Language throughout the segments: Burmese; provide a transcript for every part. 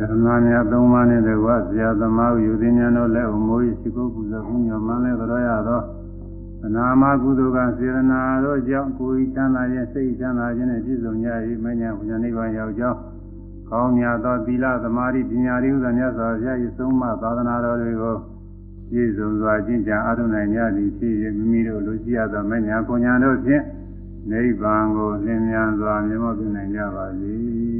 ရဏများသုံးပါးနှင့်တကွဆရာသမားယူသည်များတို့လက်အမိုးရှိကုကုသကုညောမှန်းလဲကြောရသောအနာမကုသိုလ်ကစေရနာတို့ကြောင့်ကိုယ်ချမ်းသာခြင်းစိတ်ချမ်းသာခြင်းနဲ့ပြည့်စုံကြ၏မညာဘုရားနိဗ္ဗာန်ရောက်ကြောင်းကောင်းမြတ်သောသီလသမာဓိပညာရည်ဥဒ္ဒမြတ်စွာဘုရား၏ဆုံးမသာသနာတော်တွေကိုပြည့်စုံစွာကျင့်ကြံအားထုတ်နိုင်ကြသည်ဖြစ်၍မိမိတို့လိုရှိရသောမညာပညာတို့ဖြင့်နိဗ္ဗာန်ကိုလင်းမြန်စွာမြတ်မောပြုနိုင်ကြပါစေ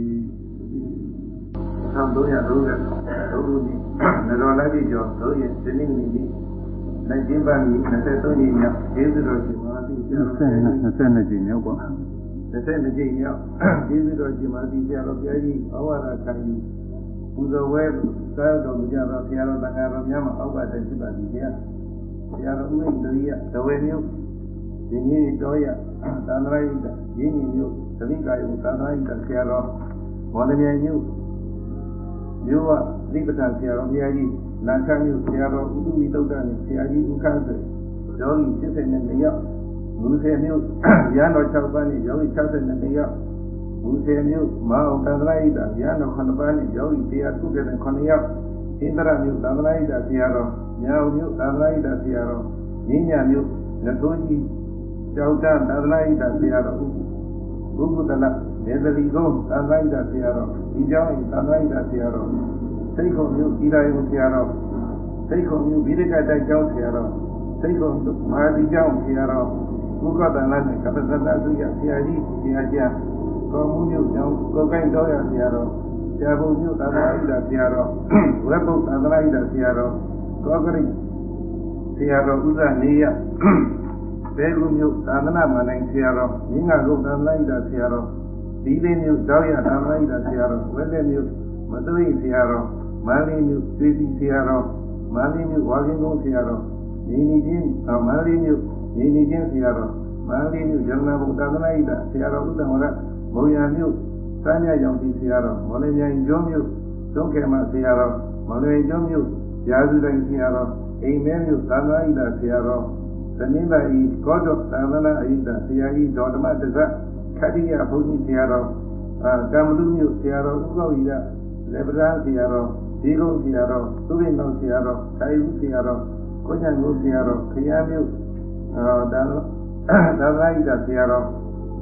1330ဒုရုနိနရောလိုက်ပြီကျော်ဒုရင်ဒီနေ့နေ့နေ့နိုင်ကျင်းပါမီ23ကြိမ်မြောက်ကျေးဇူးတော်ရှင်မာတိဆရာတော်22ကြိမ်မြောက်ပါ22ကြိမ်မြောက်ကျေးဇူးတော်ရှင်မာတိဆရာတော်ဘုရားကြီးဩဝါဒခံယူပူဇော်ဝဲကာယတော်မူကြသောဆရာတော်တန်ခါတော်များမှာအောက်ကတည်းဖြစ်ပါသည်ဗျာဆရာတော်ဥိဒရိယဒဝေမျိုးဒီနည်းတော်ရသန္တရာယိတရင်းညီမျိုးသမိကာယုသန္တရာယိတဆရာတော်မော်လမြိုင်မျိုး မျိုးကလိပ္ပတဆရာတော်ဘုရားကြီးနာခမျိုးဆရာတော်ဥဒုဝိတုဒ္ဒနဲ့ဆရာကြီးဥခန်းစေယောဂီ72ယောက်မူစေမျိုးရဟန်းတော်6ပါးနဲ့ယောဂီ62ယောက်မူစေမျိုးမအောင်သန္တရာယိတရဟန်းတော်9ပါးနဲ့ယောဂီ109ယောက်ဣန္ဒရမျိုးသန္တရာယိတဆရာတော်ညာုံမျိုးသန္တရာယိတဆရာတော်ညဉ့်ညာမျိုးနထိုးကြီးကျောက်တန်းသန္တရာယိတဆရာတော် ဘုဟုတလနေသတိကုန်းသန္တရာယိတဆရာတော်ဒီကြောင့်သန္တရာယိတဆရာတော်စိတ်ခုံမျိုးဤရာယုဆရာတော်စိတ်ခုံမျိုးဗိဒကတိုက်ကျောင်းဆရာတော်စိတ်ခုံမဟာဒီကျောင်းဆရာတော်ဘုကတန်လာနဲ့ကပ္ပသတ္တသုရဆရာကြီးဆရာကျမ်းကောမှုမျိုးကျောင်းကိုကိုင်းတော်ရဆရာတော်ဆရာဘုံမျိုးသန္တရာယိတဆရာတော်ဝက်ဘုသန္တရာယိတဆရာတော်ကောကရိဆရာတော်ဥဇနေရ ဘဲကုမျိုးသာသနာမဏ္ဍိုင်ဆရာတော်မြင်းငါကုသန္တရာယိတဆရာတော်ဒီလေးမျိုးတောက်ရသန္တရာယိတဆရာတော်ဝက်လက်မျိုးမသွေးဆရာတော်မန္လေးမြို့သေစီဆရာတော်မန္လေးမြို့ဝါကင်းကုန်းဆရာတော်ညီနီချင်းမန္လေးမြို့ညီနီချင်းဆရာတော်မန္လေးမြို့ရမနာဘုသာသနာ့ဣဒဆရာတော်ဥဒ္ဒမရမုံရမြို့စမ်းမြရောင်တီဆရာတော်မော်လမြိုင်ကျွန်းမြို့သုံးကေမဆရာတော်မော်လမြိုင်ကျွန်းမြို့ရာဇူတိုင်းဆရာတော်အိမ်မဲမြို့သာသနာ့ဣဒဆရာတော် သနိမဤကောတော်သာသနာ့ဣဒဆရာကြီးဒေါ်ဓမ္မတက္ကခတိယဘုန်းကြီးဆရာတော်အာကမ္မလူမြို့ဆရာတော်ဥပ္ပဝိဒလက်ပဒါဆရာတော်ဒီကုန်းဆရာတော်သူရိနောင်ဆရာတော်ခိုင်ဦးဆရာတော်ကိုညံကိုဆရာတော်ခရမ်းမြို့အာဒါသာသာဣဒဆရာတော်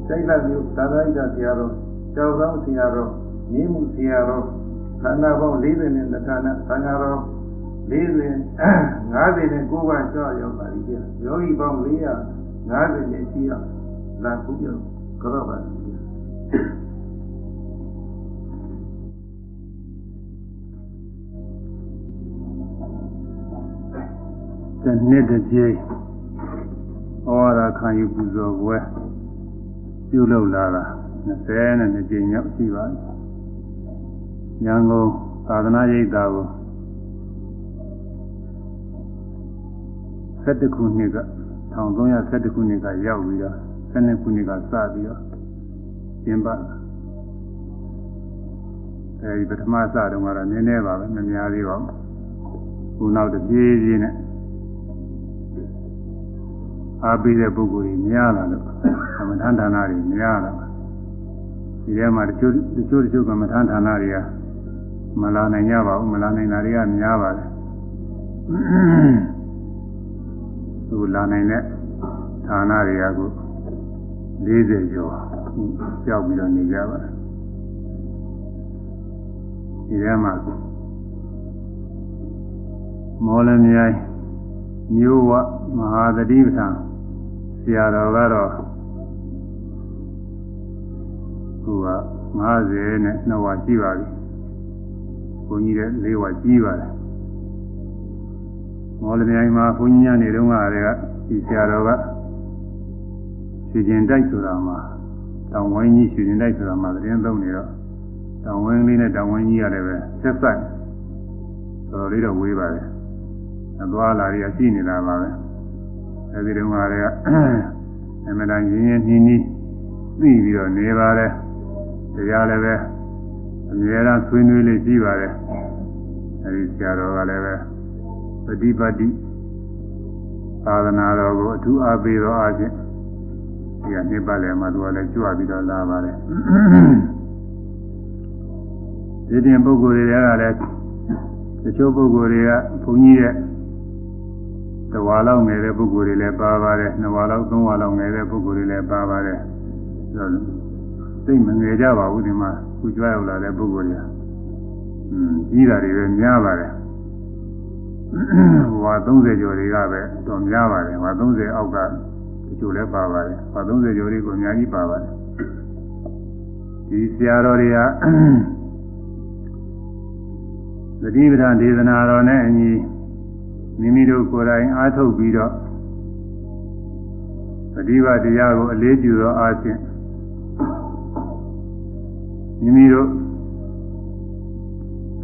စိတ်လက်မြို့သာသာဣဒဆရာတော်ကျောင်းဆောင်ဆရာတော်မြင်းမှုဆရာတော်ခန္ဓာပေါင်း40နဲ့ဌာနသံဃာတော် 40 50နဲ့9ပါးကျော်ရောက်ပါလိမ့်မယ်ယောဂီပေါင်း450နဲ့ရှိရလာခုပြောကြောပါလိမ့်မယ်တစ်နှစ်တစ်ကြိမ်ဩဝါဒခံယူပူဇော်ပွဲပြုလုပ်လာတာ20နဲ့ကြိမ်မြောက်ရှိပါပြီ။ရန်ကုန်သာသနာ့ရိပ်သာကို 7ခုနှစ်က1312ခုနှစ်ကရောက်ပြီးတော့12ခုနှစ်ကစပြီးတော့ကျင်းပအဲဒီပထမစတုန်းကတော့နည်းနည်းပါပဲမများသေးပါဘူး။ခုနောက်တပြေးပြေးနဲ့အားပေးတဲ့ပုဂ္ဂိုလ်တွေများလာလို့သမထဌာနတွေများလာဒီထဲမှာတချို့တချို့တချို့ကမထဌာနတွေကမလာနိုင်ကြပါဘူးမလာနိုင်တာတွေကများပါတယ် သူလာနိုင်တဲ့ဌာနတွေကကို40ကျော်ကြောက်ပြီးတော့နေကြပါတယ်ဒီထဲမှာမော်လမြိုင်မျိုးဝမဟာသတိပဋ္ဌာန်ဆရာတော်ကတော့သူက50နဲ့2ဝါရှိပါပြီဘုန်းကြီးတဲ့4ဝါကြီးပါတယ် မော်လမြိုင်မှာဘုန်းကြီးညနေတုန်းကတည်းကဒီဆရာတော်ကရွှေကျင်တိုက်ဆိုတာမှာတောင်ဝင်းကြီးရွှေကျင်တိုက်ဆိုတာမှာသတင်းသုံးနေတော့တောင်ဝင်းလေးနဲ့တောင်ဝင်းကြီးရတယ်ပဲဆက်ဆက်တော်တော်လေးတော့ဝေးပါတယ်အသွားလာရရှိနေတာပါပဲအဲဒီတုန်းကလည်းအမှန်တန်ရင်းရင်းနှီးနှီးသိပြီးတော့နေပါတယ်တရားလည်းပဲအမြဲတမ်းဆွေးနွေးလေးရှိပါတယ်အဲဒီဆရာတော်ကလည်းပဲ ပฏิပတ်တိသာသနာတော်ကိုအထူးအားပေးတော်အချင်းဒီကနှစ်ပတ်လည်မှာသူကလည်းကြွပြီးတော့လာပါတယ်ဒီတင်ပုဂ္ဂိုလ်တွေကလည်းတချို့ပုဂ္ဂိုလ်တွေကဘုန်းကြီးရဲ့တဝါလောက်ငယ်တဲ့ပုဂ္ဂိုလ်တွေလည်းပါပါတယ်နှစ်ဝါလောက်သုံးဝါလောက်ငယ်တဲ့ပုဂ္ဂိုလ်တွေလည်းပါပါတယ်ဆိုတော့သိမငယ်ကြပါဘူးဒီမှာခုကြွရောက်လာတဲ့ပုဂ္ဂိုလ်တွေကအင်းကြီးတာတွေပဲများပါတယ် ဟွာ30ကျော်တွေကပဲတော့များပါတယ်ဟွာ30အောက်ကတချို့လည်းပါပါတယ်ဟွာ30ကျော်တွေကိုအများကြီးပါပါတယ်ဒီဆရာတော်တွေကသတိပဋ္ဌာန်ဒေသနာတော်နဲ့အညီမိမိတို့ကိုယ်တိုင်အားထုတ်ပြီးတော့သတိပတရားကိုအလေးကျူသောအားဖြင့်မိမိတို့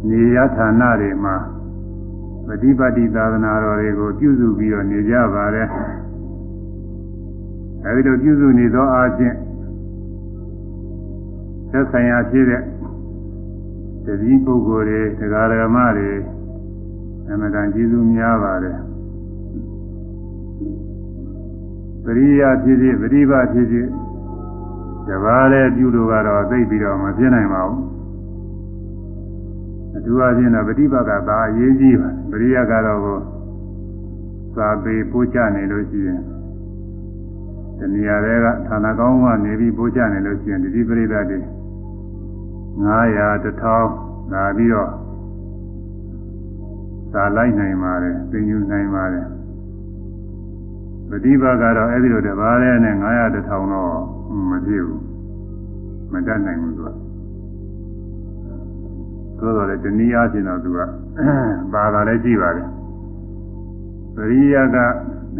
နေရဌာနတွေမှာ ပฏิပတ်တိသာသနာတော်တွေကိုပြုစုပြီးတော့နေကြပါတယ်အဲဒီလိုပြုစုနေသောအားဖြင့်သက်ဆိုင်ရာဖြစ်တဲ့တတိပုဂ္ဂိုလ်တွေတရားဓမ္မတွေအမှန်တန်ကျေးဇူးများပါတယ်ပရိယာဖြစ်ဖြစ်ပရိပါဖြစ်ဖြစ်တပါးလည်းပြုလို့ကတော့သိပြီးတော့မဖြစ်နိုင်ပါဘူး အထူးအချင်းတော့ပฏิပတ်ကသာအရေးကြီးပါပရိယာကတော့ကိုသာပေပို့ချနေလို့ရှိရင်တဏှာတွေကဌာနကောင်းကနေပြီးပို့ချနေလို့ရှိရင်တတိပရိသတ်တွေ900 1000လာပြီးတော့သာလိုက်နိုင်ပါတယ်သင်ယူနိုင်ပါတယ်ပฏิပါကတော့အဲ့ဒီလိုတပါးလေးနဲ့900 1000တော့မပြည့်ဘူးမတတ်နိုင်ဘူးသူက သို့တော်လည်းတနည်းအားဖြင့်တော့သူကပါတာလည်းကြည့်ပါတယ်ပရိယက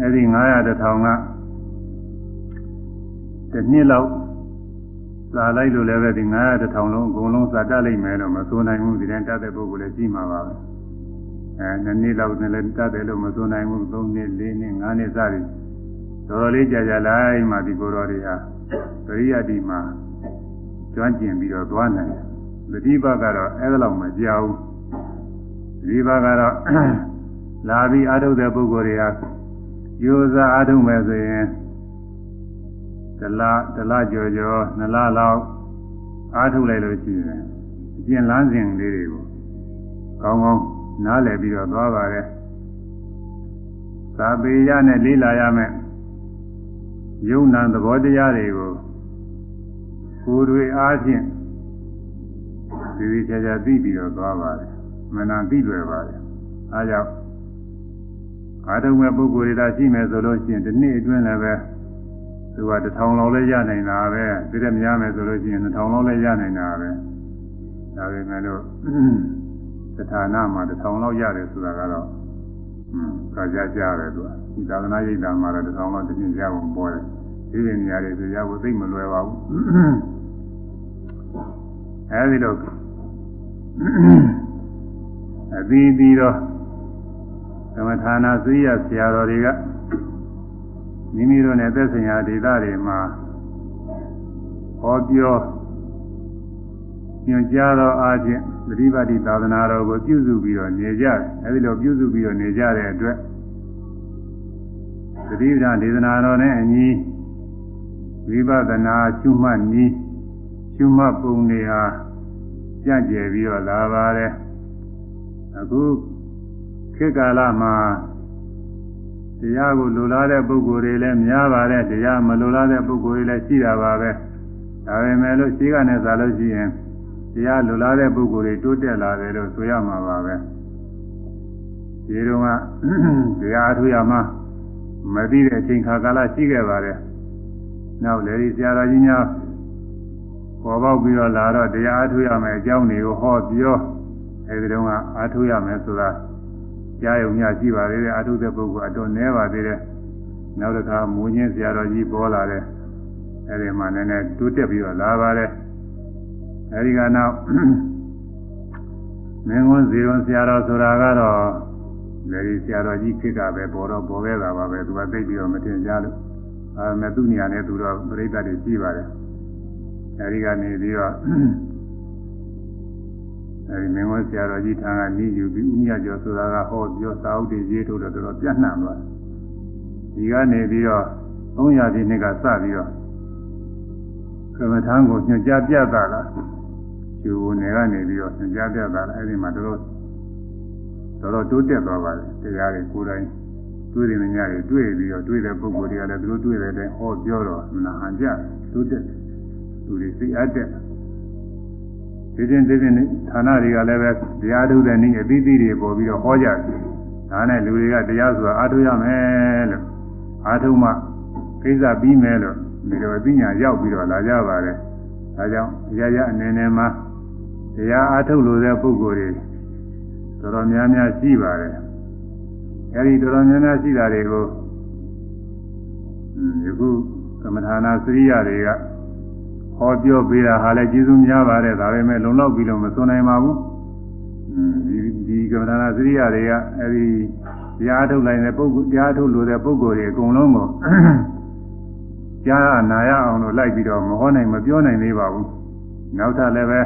အဲ့ဒီ900 1000ကတစ်နှစ်လောက်စာလိုက်လို့လည်းပဲဒီ900 1000လုံးအကုန်လုံးစာတတ်လိုက်မယ်လို့မဆိုနိုင်ဘူးဒီတိုင်းတတ်တဲ့ပုဂ္ဂိုလ်လည်းရှိမှာပါပဲအဲနှစ်နှစ်လောက်နဲ့လည်းတတ်တယ်လို့မဆိုနိုင်ဘူး3နှစ်4နှစ်5နှစ်စသည်တော်တော်လေးကြာကြာလိုက်မှဒီကိုယ်တော်တွေဟာပရိယတ်ဒီမှာကျွမ်းကျင်ပြီးတော့သွားနိုင်တယ် သတိဘကတော့အဲ့ဒါလောက်မကြောက်ဘူးသတိဘကတော့လာပြီးအာထုတဲ့ပုဂ္ဂိုလ်တွေဟာယူစားအာထုမယ်ဆိုရင်တလားတလားကြော်ကြော်နှစ်လားလောက်အားထုတ်လိုက်လို့ရှိရင်အကျဉ်းလန်းစဉ်လေးတွေကိုကောင်းကောင်းနားလည်ပြီးတော့သွားပါတယ်သာပေရနဲ့လေးလာရမယ်ယုံနာသဘောတရားတွေကိုကိုယ်တွေအားဖြင့် ဒီဒီချာချာသိပြီးတော့သွားပါတယ်မနာသိလွယ်ပါတယ်အားကြောင့်အာထုံမဲ့ပုဂ္ဂိုလ်တွေသာရှိမယ်ဆိုလို့ရှိရင်ဒီနေ့အတွင်းလည်းပဲသူကတစ်ထောင်လောက်လည်းရနိုင်တာပဲဒီတဲ့များမယ်ဆိုလို့ရှိရင်တစ်ထောင်လောက်လည်းရနိုင်တာပဲဒါပေမဲ့လို့သဌာနမှာတစ်ထောင်လောက်ရတယ်ဆိုတာကတော့อืมကကြကြတယ်သူကဒီသာသနာ့ရိပ်သာမှာတော့တစ်ထောင်လောက်တစ်နှစ်ရအောင်ပေါ်တယ်ဒီလိုနေရာတွေဆိုရဖို့သိမလွယ်ပါဘူးအဲဒီတော့ အသီးသီးတော့သမထာနာသိရဆရာတော်တွေကမိမိတို့နဲ့သက်ဆိုင်ရာဒေသတွေမှာဟောပြောညွှန်ကြားသောအားဖြင့်ပฏิပတ်တိသာသနာတော်ကိုပြုစုပြီးတော့နေကြတယ်အဲဒီလိုပြုစုပြီးတော့နေကြတဲ့အတွက်သတိပဋ္ဌာန်ဒေသနာတော်နဲ့အညီဝိပဿနာရှုမှတ်နည်းရှုမှတ်ပုံတွေဟာ ကြံ့ကျယ်ပြီးတော့လာပါတယ်အခုခေတ်ကာလမှာတရားကိုလိုလားတဲ့ပုဂ္ဂိုလ်တွေလည်းများပါတယ်တရားမလိုလားတဲ့ပုဂ္ဂိုလ်တွေလည်းရှိတာပါပဲဒါပေမဲ့လို့ရှိကနဲ့သာလို့ရှိရင်တရားလိုလားတဲ့ပုဂ္ဂိုလ်တွေတိုးတက်လာတယ်လို့ဆိုရမှာပါပဲဒီတော့ကတရားအထူးရမှာမသိတဲ့အချိန်ခါကာလရှိခဲ့ပါတယ်နောက်လေဒီဆရာတော်ကြီးများ ပေါ်ပေါက်ပြီးတော့လာတော့တရားအထူးရမယ်အကြောင်းတွေကိုဟောပြောအဲဒီတော့ကအားထုတ်ရမယ်ဆိုတာကြားရုံညရှိပါသေးတယ်အားထုတ်တဲ့ပုဂ္ဂိုလ်အတော်နည်းပါသေးတယ်နောက်တစ်ခါမူညင်းဆရာတော်ကြီးပေါ်လာတယ်အဲဒီမှာနည်းနည်းတိုးတက်ပြီးတော့လာပါတယ်အဲဒီကနောက်မင်းကွန်းဇီရွန်ဆရာတော်ဆိုတာကတော့လေဆရာတော်ကြီးခေတ်ကပဲပေါ်တော့ပေါ်ခဲ့တာပါပဲသူကသိပြီးတော့မတင်ကြလို့အဲမဲ့သူ့နေရာနဲ့သူတော့ပြိဿတွေရှိပါတယ် အဲဒီကနေပြီးတော့အဲဒီမင်းကွန်းဆရာတော်ကြီးထံကနီးယူပြီးဥမြကျော်ဆိုတာကဟောပြောစာအုပ်တွေရေးထုတ်တော့တော်တော်ပြန့်နှံ့သွားဒီကနေပြီးတော့300ပြည့်နှစ်ကစပြီးတော့ကမ္မထံကိုညွှန်ကြားပြတာလားကျိုးနယ်ကနေပြီးတော့သင်ကြားပြတာအဲ့ဒီမှာတော်တော်တော်တော်တိုးတက်သွားပါတယ်တရားတွေကိုယ်တိုင်တွေ့တယ်ညတွေတွေ့ပြီးတော့တွေ့တဲ့ပုဂ္ဂိုလ်တွေကလည်းသူတို့တွေ့တဲ့ဟောပြောတော့မနာဟန်ကြတိုးတက် သူတွေစိတ်အပ်တဲ့ဒီချင်းဒီချင်းဌာနတွေကလည်းပဲတရားထုတ်တဲ့နည်းအသီးသီးတွေပေါ်ပြီးတော့ဟောကြတယ်ဒါနဲ့လူတွေကတရားဆိုတာအားထုတ်ရမယ်လို့အားထုတ်မှကိစ္စပြီးမယ်လို့ဒီလိုအသိဉာဏ်ရောက်ပြီးတော့လာကြပါတယ်ဒါကြောင့်ရရအနေနဲ့မှာတရားအားထုတ်လို့တဲ့ပုဂ္ဂိုလ်တွေတော်တော်များများရှိပါတယ်အဲဒီတော်တော်များများရှိတာတွေကိုယခုကမ္မထာနာစရိယတွေက ဟောပြောပေးတာဟာလည်းကျေးဇူးများပါတယ်ဒါပေမဲ့လုံလောက်ပြီးလို့မစွန်နိုင်ပါဘူးဒီဒီကမ္မထာနာစရိယတွေကအဲဒီတရားထုတ်လိုက်တဲ့ပုဂ္ဂိုလ်တရားထုတ်လို့တဲ့ပုဂ္ဂိုလ်တွေအကုန်လုံးကိုကြားနာရအောင်လို့လိုက်ပြီးတော့မဟောနိုင်မပြောနိုင်သေးပါဘူးနောက်ထပ်လည်းပဲ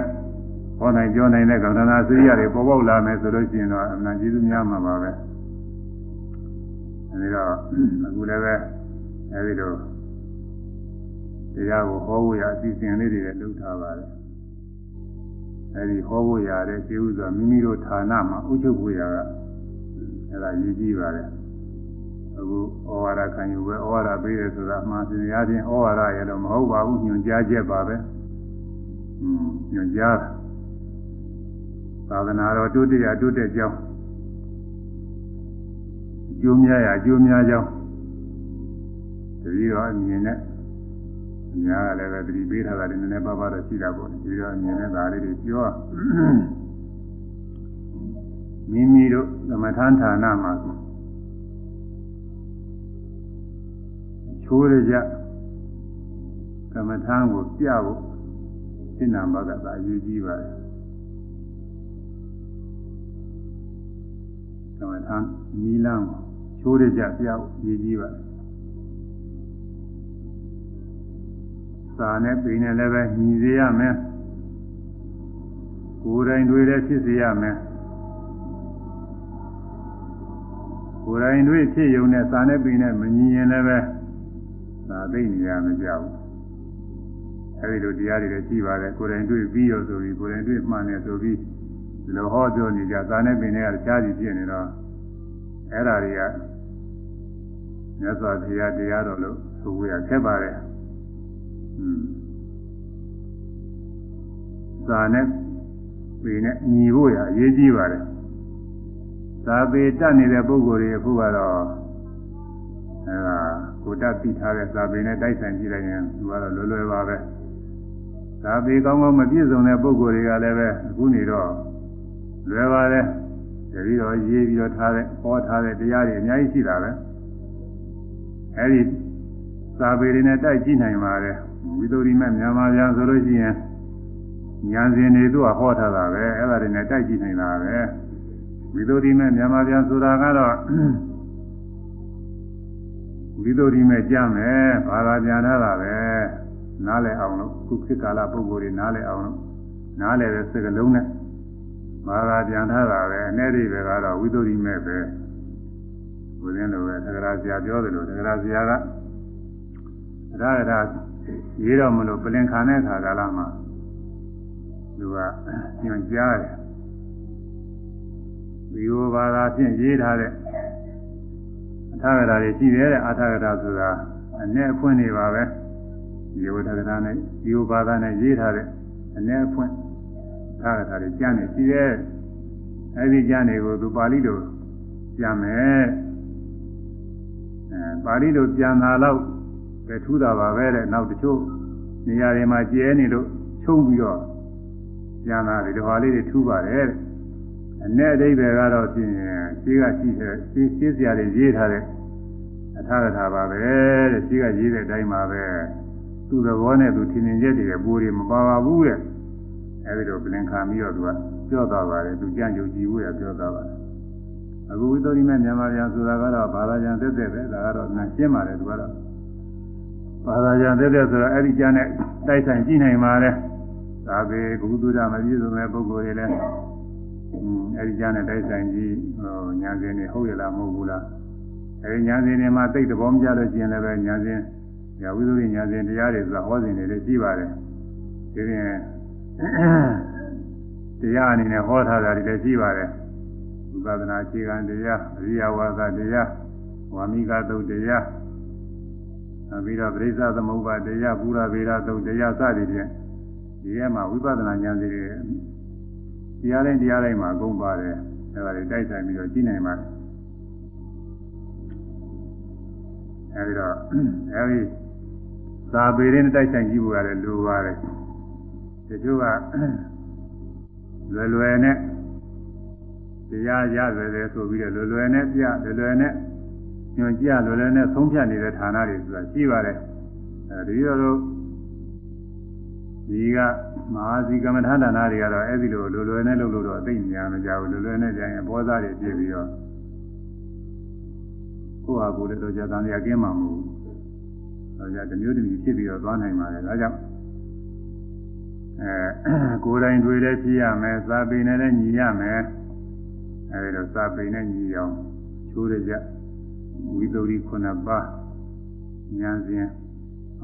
ဟောနိုင်ပြောနိုင်တဲ့ကမ္မထာစရိယတွေပေါ်ပေါက်လာမယ်ဆိုလို့ရှိရင်တော့အမှန်ကျေးဇူးများမှာပါပဲအဲဒီတော့အခုလည်းပဲအဲဒီလို တရားကိုဟောဖို့ရအစီအစဉ်လေးတွေလည်းလုပ်ထားပါတယ်အဲဒီဟောဖို့ရတဲ့ကျေးဇူးဆိုမိမိတို့ဌာနမှာဥချုပ်ဖို့ရကအဲဒါရည်ကြည့်ပါတယ်အခုဩဝါဒခံယူပဲဩဝါဒပေးတယ်ဆိုတာအမှန်တရားချင်းဩဝါဒရလို့မဟုတ်ပါဘူးညွှန်ကြားချက်ပါပဲอืมညွှန်ကြားသာသနာတော်တိုးတက်ရတိုးတက်ကြောင်းအကျိုးများရအကျိုးများကြောင်းတတိယအမြင်နဲ့ အများကလည်းပဲတတိပေးထားတာလည်းနည်းနည်းပါးပါးတော့ရှိတာပေါ့ဒီတော့အမြင်နဲ့ဒါလေးတွေပြောမိမိတို့သမထန်ဌာနမှာချိုးရကြကမ္မထမ်းကိုပြဖို့စိဏဘကသာအရေးကြီးပါတယ်ကမ္မထမ်းနီလန်းကိုချိုးရကြပြဖို့အရေးကြီးပါတယ် စာနဲ့ပိန်နဲ့လည်းပဲညီစေရမယ်ကိုယ်တိုင်တွေ့လည်းဖြစ်စေရမယ်ကိုယ်တိုင်တွေ့ဖြစ်ရုံနဲ့စာနဲ့ပိန်နဲ့မညီရင်လည်းပဲသာသိနေရမကြောက်အဲဒီလိုတရားတွေလည်းရှိပါတယ်ကိုယ်တိုင်တွေ့ပြီးရောဆိုပြီးကိုယ်တိုင်တွေ့မှန်တယ်ဆိုပြီးဒီလိုဟောပြောနေကြစာနဲ့ပိန်နဲ့ကတခြားစီဖြစ်နေတော့အဲ့ဒါတွေကမြတ်စွာဘုရားတရားတော်လို့ဆိုဝေရခက်ပါတယ် သာနဲ့ပေနဲ့ညီဖို့ရအရေးကြီးပါတယ်သာပေတတ်နေတဲ့ပုဂ္ဂိုလ်တွေအခုကတော့အဲဒါကိုတတ်ပြီးထားတဲ့သာပေနဲ့တိုက်ဆိုင်ကြည့်လိုက်ရင်သူကတော့လွယ်လွယ်ပါပဲသာပေကောင်းကောင်းမပြည့်စုံတဲ့ပုဂ္ဂိုလ်တွေကလည်းပဲအခုနေတော့လွယ်ပါတယ်တတိတော်ရေးပြီးတော့ထားတဲ့ဟောထားတဲ့တရားတွေအများကြီးရှိတာပဲအဲဒီသာပေတွေနဲ့တိုက်ကြည့်နိုင်ပါတယ် ဝိသုရိမဲ့မြန်မာပြန်ဆိုလို့ရှိရင်ညာစဉ်တွေသူကဟောထားတာပဲအဲ့ဒါတွေနဲ့တိုက်ကြည့်နေတာပဲဝိသုရိမဲ့မြန်မာပြန်ဆိုတာကတော့ဝိသုရိမဲ့ကြမ်းမယ်ဘာသာပြန်ထားတာပဲနားလည်အောင်လို့ခုခေတ်ကာလပုဂ္ဂိုလ်တွေနားလည်အောင်လို့နားလည်တဲ့စကားလုံးနဲ့ဘာသာပြန်ထားတာပဲအနေဒီပဲကတော့ဝိသုရိမဲ့ပဲဘုရင်လိုပဲသက္ကရာဆရာပြောတယ်လို့သက္ကရာဆရာကဒါကဒါ ရေးတော့မလို့ပလင်ခံတဲ့ခါကာလမှာသူကညွန်ကြားတယ်ဒီလိုဘာသာဖြင့်ရေးထားတဲ့အထာဂတာတွေရှိတယ်တဲ့အထာဂတာဆိုတာအ내အဖွင့်နေပါပဲဒီဝတ္တကတာနဲ့ဒီလိုဘာသာနဲ့ရေးထားတဲ့အ내အဖွင့်အထာဂတာတွေကျမ်းနေရှိတယ်အဲဒီကျမ်းတွေကိုသူပါဠိလိုပြန်မယ်အဲပါဠိလိုပြန်တာတော့ ပဲထူးတာပါပဲတဲ့နောက်တချို့နေရာတွေမှာကျဲနေလို့ချုံပြီးတော့ပြန်လာတယ်ဒီဟာလေးတွေထူးပါတယ်တဲ့အ내အဓိပ္ပာယ်ကတော့ဖြင့်ရှိကရှိတဲ့ရှိရှိစရာတွေရေးထားတဲ့အထာကထာပါပဲတဲ့ရှိကရေးတဲ့အတိုင်းပါပဲသူ့သဘောနဲ့သူထင်မြင်ချက်တွေပူတွေမပါပါဘူးတဲ့အဲဒီတော့ပြင်ခံပြီးတော့သူကပြောသွားပါတယ်သူကြံ့ကြုံကြည့်ဖို့ရပြောသွားပါတယ်အခုဝိသုရိမဲ့မြန်မာပြန်ဆိုတာကတော့ဘာသာပြန်သက်သက်ပဲဒါကတော့ငါရှင်းပါတယ်သူကတော့ ဘာသာပြန်သက်သက်ဆိုတော့အဲ့ဒီကျမ်းနဲ့တိုက်ဆိုင်ကြည့်နိုင်ပါလေဒါပေဘုသူဒ္ဓမပြည့်စုံတဲ့ပုဂ္ဂိုလ်တွေလည်းအဲ့ဒီကျမ်းနဲ့တိုက်ဆိုင်ကြည့်ဟိုညာစဉ်တွေဟုတ်ရလားမဟုတ်ဘူးလားအဲ့ဒီညာစဉ်တွေမှာသိတဲ့ဘောမကြလို့ကျင်လည်းပဲညာစဉ်ညာဝိသုရိညာစဉ်တရားတွေဆိုတာဟောစဉ်တွေလည်းရှိပါတယ်ဒီပြင်တရားအနေနဲ့ဟောထားတာတွေလည်းရှိပါတယ်ဝိပဿနာအခြေခံတရားအရိယဝါဒတရားဝါမိကသုတ်တရား နောက်ပြီးတော့ပရိစ္ဆသမုပ္ပါတရားပုရဗေဒသုတ်တရားစသည်ဖြင့်ဒီထဲမှာဝိပဿနာဉာဏ်စီတွေတရားတိုင်းတရားတိုင်းမှာအကုန်ပါတယ်အဲဒါတွေတိုက်ဆိုင်ပြီးတော့ကြည့်နိုင်ပါတယ်အဲဒီတော့အဲဒီသာပေရင်းတိုက်ဆိုင်ကြည့်ဖို့ရတယ်လိုပါတယ်တချို့ကလွယ်လွယ်နဲ့တရားရရတယ်ဆိုပြီးတော့လွယ်လွယ်နဲ့ပြလွယ်လွယ်နဲ့ ညွန်ကြလွယ်လွယ်နဲ့သုံးဖြတ်နေတဲ့ဌာနတွေဆိုတာရှိပါတယ်အဲဒီတော့ဒီကမဟာစီကမ္မထာဌာနတွေကတော့အဲ့ဒီလိုလွယ်လွယ်နဲ့လုပ်လို့တော့အသိဉာဏ်မကြဘူးလွယ်လွယ်နဲ့ကြရင်အဘောသားတွေပြည့်ပြီးတော့ကိုယ့်ဟာကိုယ်လည်းတော့ကြာတန်ရကင်းမှာမဟုတ်ဘူး။ဒါကြောင့်တမျိုးတမျိုးဖြစ်ပြီးတော့သွားနိုင်ပါတယ်။ဒါကြောင့်အဲကိုယ်တိုင်တွေ့လည်းဖြစ်ရမယ်၊စာပေနဲ့လည်းညီရမယ်။အဲဒီတော့စာပေနဲ့ညီအောင်ချိုးရကြ ဝိသုဒ္ဓိ9ပါးဉာဏ်စဉ်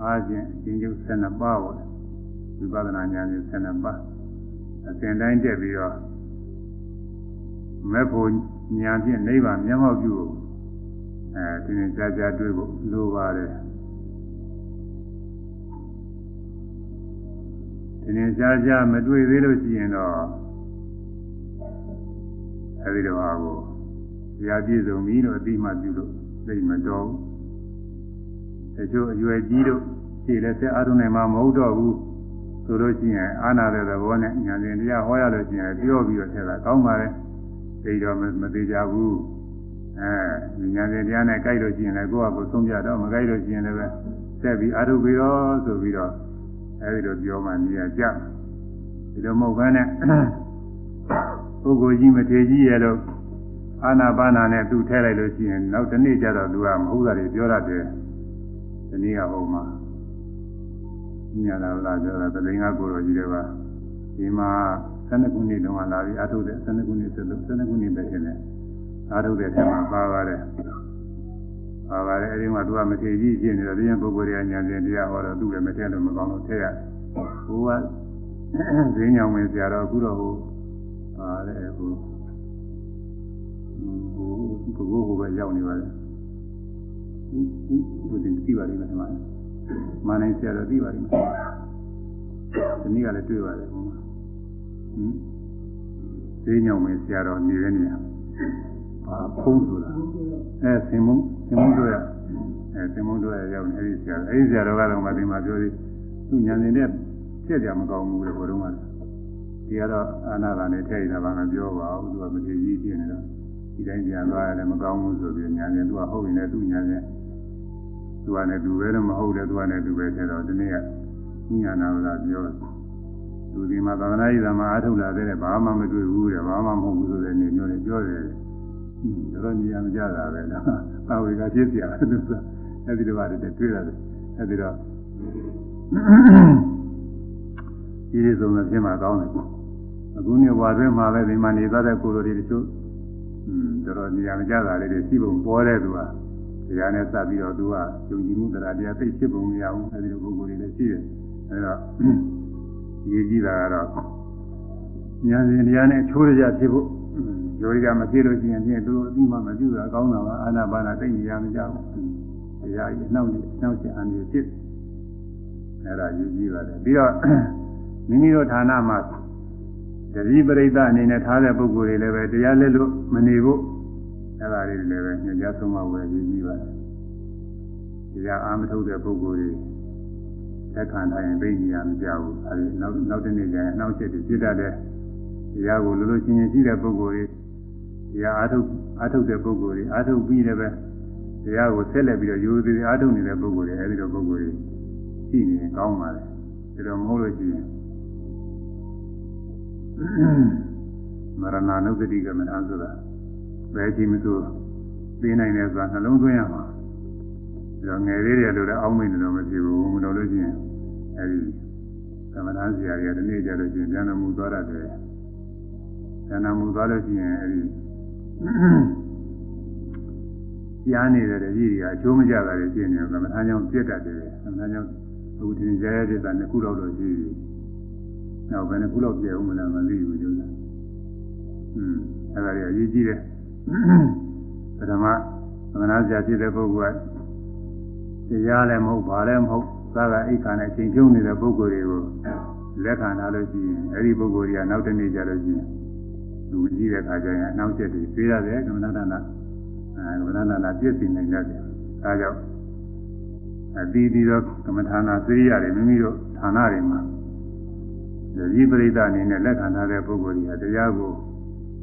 အားဖြင့်အချင်းချင်း12ပါးပေါ့ဝိပဿနာဉာဏ်စဉ်12ပါးအစဉ်တိုင်းတက်ပြီးတော့မဲ့ဖို့ဉာဏ်ဖြင့်နိဗ္ဗာန်မျက်မှောက်ပြုဖို့အဲဒီနေ့ကြာကြာတွေ့ဖို့လိုပါတယ်ဒီနေ့ကြာကြာမတွေ့သေးလို့ရှိရင်တော့အဲဒီတော့ဟာကိုဇာပြည့်စုံပြီလို့အတိမပြုလို့ သိမတော်ဘူးတချို့အရွယ်ကြီးတို့ခြေလက်ဆက်အားထုတ်နိုင်မှာမဟုတ်တော့ဘူးဆိုလို့ရှိရင်အာနာတဲ့သဘောနဲ့ညာရင်တရားဟောရလို့ရှိရင်ပြောပြီးတော့ထည့်တာကောင်းပါလေသိတော့မသေးကြဘူးအဲညာရင်တရားနဲ့ကြိုက်လို့ရှိရင်လည်းကိုယ့်ဟာကိုယ်ဆုံးပြတော့မကြိုက်လို့ရှိရင်လည်းဆက်ပြီးအားထုတ်ပြီးတော့ဆိုပြီးတော့အဲဒီလိုပြောမှနေရကြဒီလိုမဟုတ်ဘဲနဲ့ပုဂ္ဂိုလ်ကြီးမထေကြီးရဲ့လို့ အာနာပါနာနဲ့သူ့ထဲလိုက်လို့ရှိရင်နောက်တစ်နေ့ကျတော့သူကမဟုတ်တာတွေပြောရတယ်ဒီနေ့ကဟိုမှာညလာလာပြောတာတရင်ကကိုတော်ကြီးတွေပါဒီမှာ12ခုနှစ်တုန်းကလာပြီးအထုတ်တဲ့12ခုနှစ်ဆက်လို့12ခုနှစ်ပဲရှင်တယ်အထုတ်တဲ့ထဲမှာပါပါတယ်ပါပါတယ်အဲဒီမှာသူကမထေကြီးဖြစ်နေတော့ဒီရင်ပုဂ္ဂိုလ်တွေကညာပြန်တရားဟောတော့သူ့လည်းမထည့်လို့မကောင်းလို့ထည့်ရတယ်ဟိုကဈေးညောင်ဝင်ဆရာတော်အခုတော့ဟိုပါတယ်ဟို ဟိုဘုဘဟိုပဲရောက်နေပါလေဟိုဒီသိပါလိမ့်မယ်ဒီမှာမနိုင်ဆရာတော်သိပါလိမ့်မယ်ဒီနေ့ကလည်းတွေ့ပါတယ်ဟိုမှာဟင်ဈေးညောင်ဝင်ဆရာတော်နေတဲ့နေရာဘာဖုံးဆိုတာအဲဆင်မုံဆင်မုံတို့ရအဲဆင်မုံတို့ရရောက်နေအဲဒီဆရာအဲဒီဆရာတော်ကတော့မသိမှပြောသေးသူညာနေတဲ့ပြက်ကြမကောင်းဘူးလေဘုရားကဒီကတော့အာနာပါနဲ့ထဲ့နေတာဘာမှပြောပါဘူးသူကမထေကြီးပြနေတော့ ဒီတိုင်းပြန်သွားရတယ်မကောင်းဘူးဆိုပြီးညာနေသူကဟုတ်ရင်လည်းသူညာနေသူကလည်းသူပဲတော့မဟုတ်တယ်သူကလည်းသူပဲထဲတော့ဒီနေ့ကညာနာလာပြောသူဒီမှာသာသနာ့ရေးသမားအထုတ်လာတဲ့ဘာမှမတွေ့ဘူးတဲ့ဘာမှမဟုတ်ဘူးဆိုတဲ့နေမျိုးနဲ့ပြောတယ်တော်တော်ညီရမကြတာပဲနော်သာဝေကဖြစ်ပြတယ်သူကအဲဒီလိုပါတယ်တွေ့ရတယ်အဲဒီတော့ဒီလိုဆိုရင်ပြင်မှာကောင်းတယ်အခုနေဝါတွင်းမှာပဲဒီမှာနေသားတဲ့ကိုလိုတွေတချို့อืม တော်တော်နေရာမကြတာလေးတွေရှိပုံပေါ်တဲ့သူကတရားနဲ့စပ်ပြီးတော့သူကယုံကြည်မှုတရားတရားသိဖြစ်ပုံမရဘူးအဲဒီလိုပုဂ္ဂိုလ်တွေလည်းရှိတယ်အဲတော့ရေးကြည့်တာကတော့ညာစဉ်တရားနဲ့ချိုးရကြဖြစ်ဖို့ယောဂီကမဖြစ်လို့ရှိရင်ဖြင့်သူအသိမှမပြုတာကောင်းတာပါအာနာပါနာသိနေရမကြဘူးတရားကြီးအနှောက်ကြီးအနှောက်ချအန်ကြီးဖြစ်အဲဒါယူကြည့်ပါတယ်ပြီးတော့မိမိတို့ဌာနမှာ တတိပရိသအနေနဲ့ထားတဲ့ပုဂ္ဂိုလ်တွေလည်းပဲတရားလက်လို့မနေဖို့အဲဒါလေးတွေလည်းပဲညွှန်ကြားဆုံးမဝယ်ယူကြည့်ပါတယ်တရားအာမထုတ်တဲ့ပုဂ္ဂိုလ်တွေသက်ခံထားရင်သိကြရမကြဘူးအဲဒီနောက်နောက်တစ်နေ့ကျရင်အနှောက်အယှက်တွေဖြစ်တတ်တဲ့တရားကိုလိုလိုချင်းချင်းရှိတဲ့ပုဂ္ဂိုလ်တွေတရားအာထုတ်အာထုတ်တဲ့ပုဂ္ဂိုလ်တွေအာထုတ်ပြီးလည်းပဲတရားကိုဆက်လက်ပြီးတော့ယူသေးအာထုတ်နေတဲ့ပုဂ္ဂိုလ်တွေအဲဒီလိုပုဂ္ဂိုလ်တွေရှိနေရင်ကောင်းပါလေဒါတော့မဟုတ်လို့ရှိရင် မရဏနုပတိကမထာဆိုတာဘယ်ချိန်မှဆိုသိနိုင်တယ်ဆိုတာနှလုံးသွင်းရမှာဒါတော့ငယ်လေးတွေလို့လည်းအောင်းမိနေလို့မဖြစ်ဘူးမလို့လို့ရှိရင်အဲဒီသမထဆရာကြီးကဒီနေ့ကျတော့ရှင်ပြန်တော်မူသွားတတ်တယ်ပြန်တော်မူသွားလို့ရှိရင်အဲဒီကြားနေတဲ့တကြီးတွေကအချိုးမကြတာတွေဖြစ်နေတယ်သမထကြောင့်ပြက်တတ်တယ်သမထကြောင့်အခုဒီကြားရတဲ့ကနှစ်ခုတော့တော့ရှိပြီ နောက်ဘယ်နှခုလောက်ပြည့်အောင်မလားမသိဘူးကျုပ်ကอืมအဲ့ဒါကြီးအရေးကြီးတယ်ပထမသမဏဆရာဖြစ်တဲ့ပုဂ္ဂိုလ်ကတရားလည်းမဟုတ်ဘာလည်းမဟုတ်သာကအိတ်ခါနဲ့ချိန်ဖြုံးနေတဲ့ပုဂ္ဂိုလ်တွေကိုလက်ခံထားလို့ရှိရင်အဲ့ဒီပုဂ္ဂိုလ်တွေကနောက်တနေ့ကျလို့ရှိရင်လူကြီးတဲ့ခါကျရင်နောက်ချက်တွေပြေးရတယ်ကမ္မနာနာအဲကမ္မနာနာပြည့်စုံနိုင်ကြတယ်ဒါကြောင့်အတီးပြီးတော့ကမ္မထာနာသရိယာတွေမိမိတို့ဌာနတွေမှာ ဒီပရိသတ်အနေနဲ့လက်ခံထားတဲ့ပုဂ္ဂိုလ်တွေကတရားကို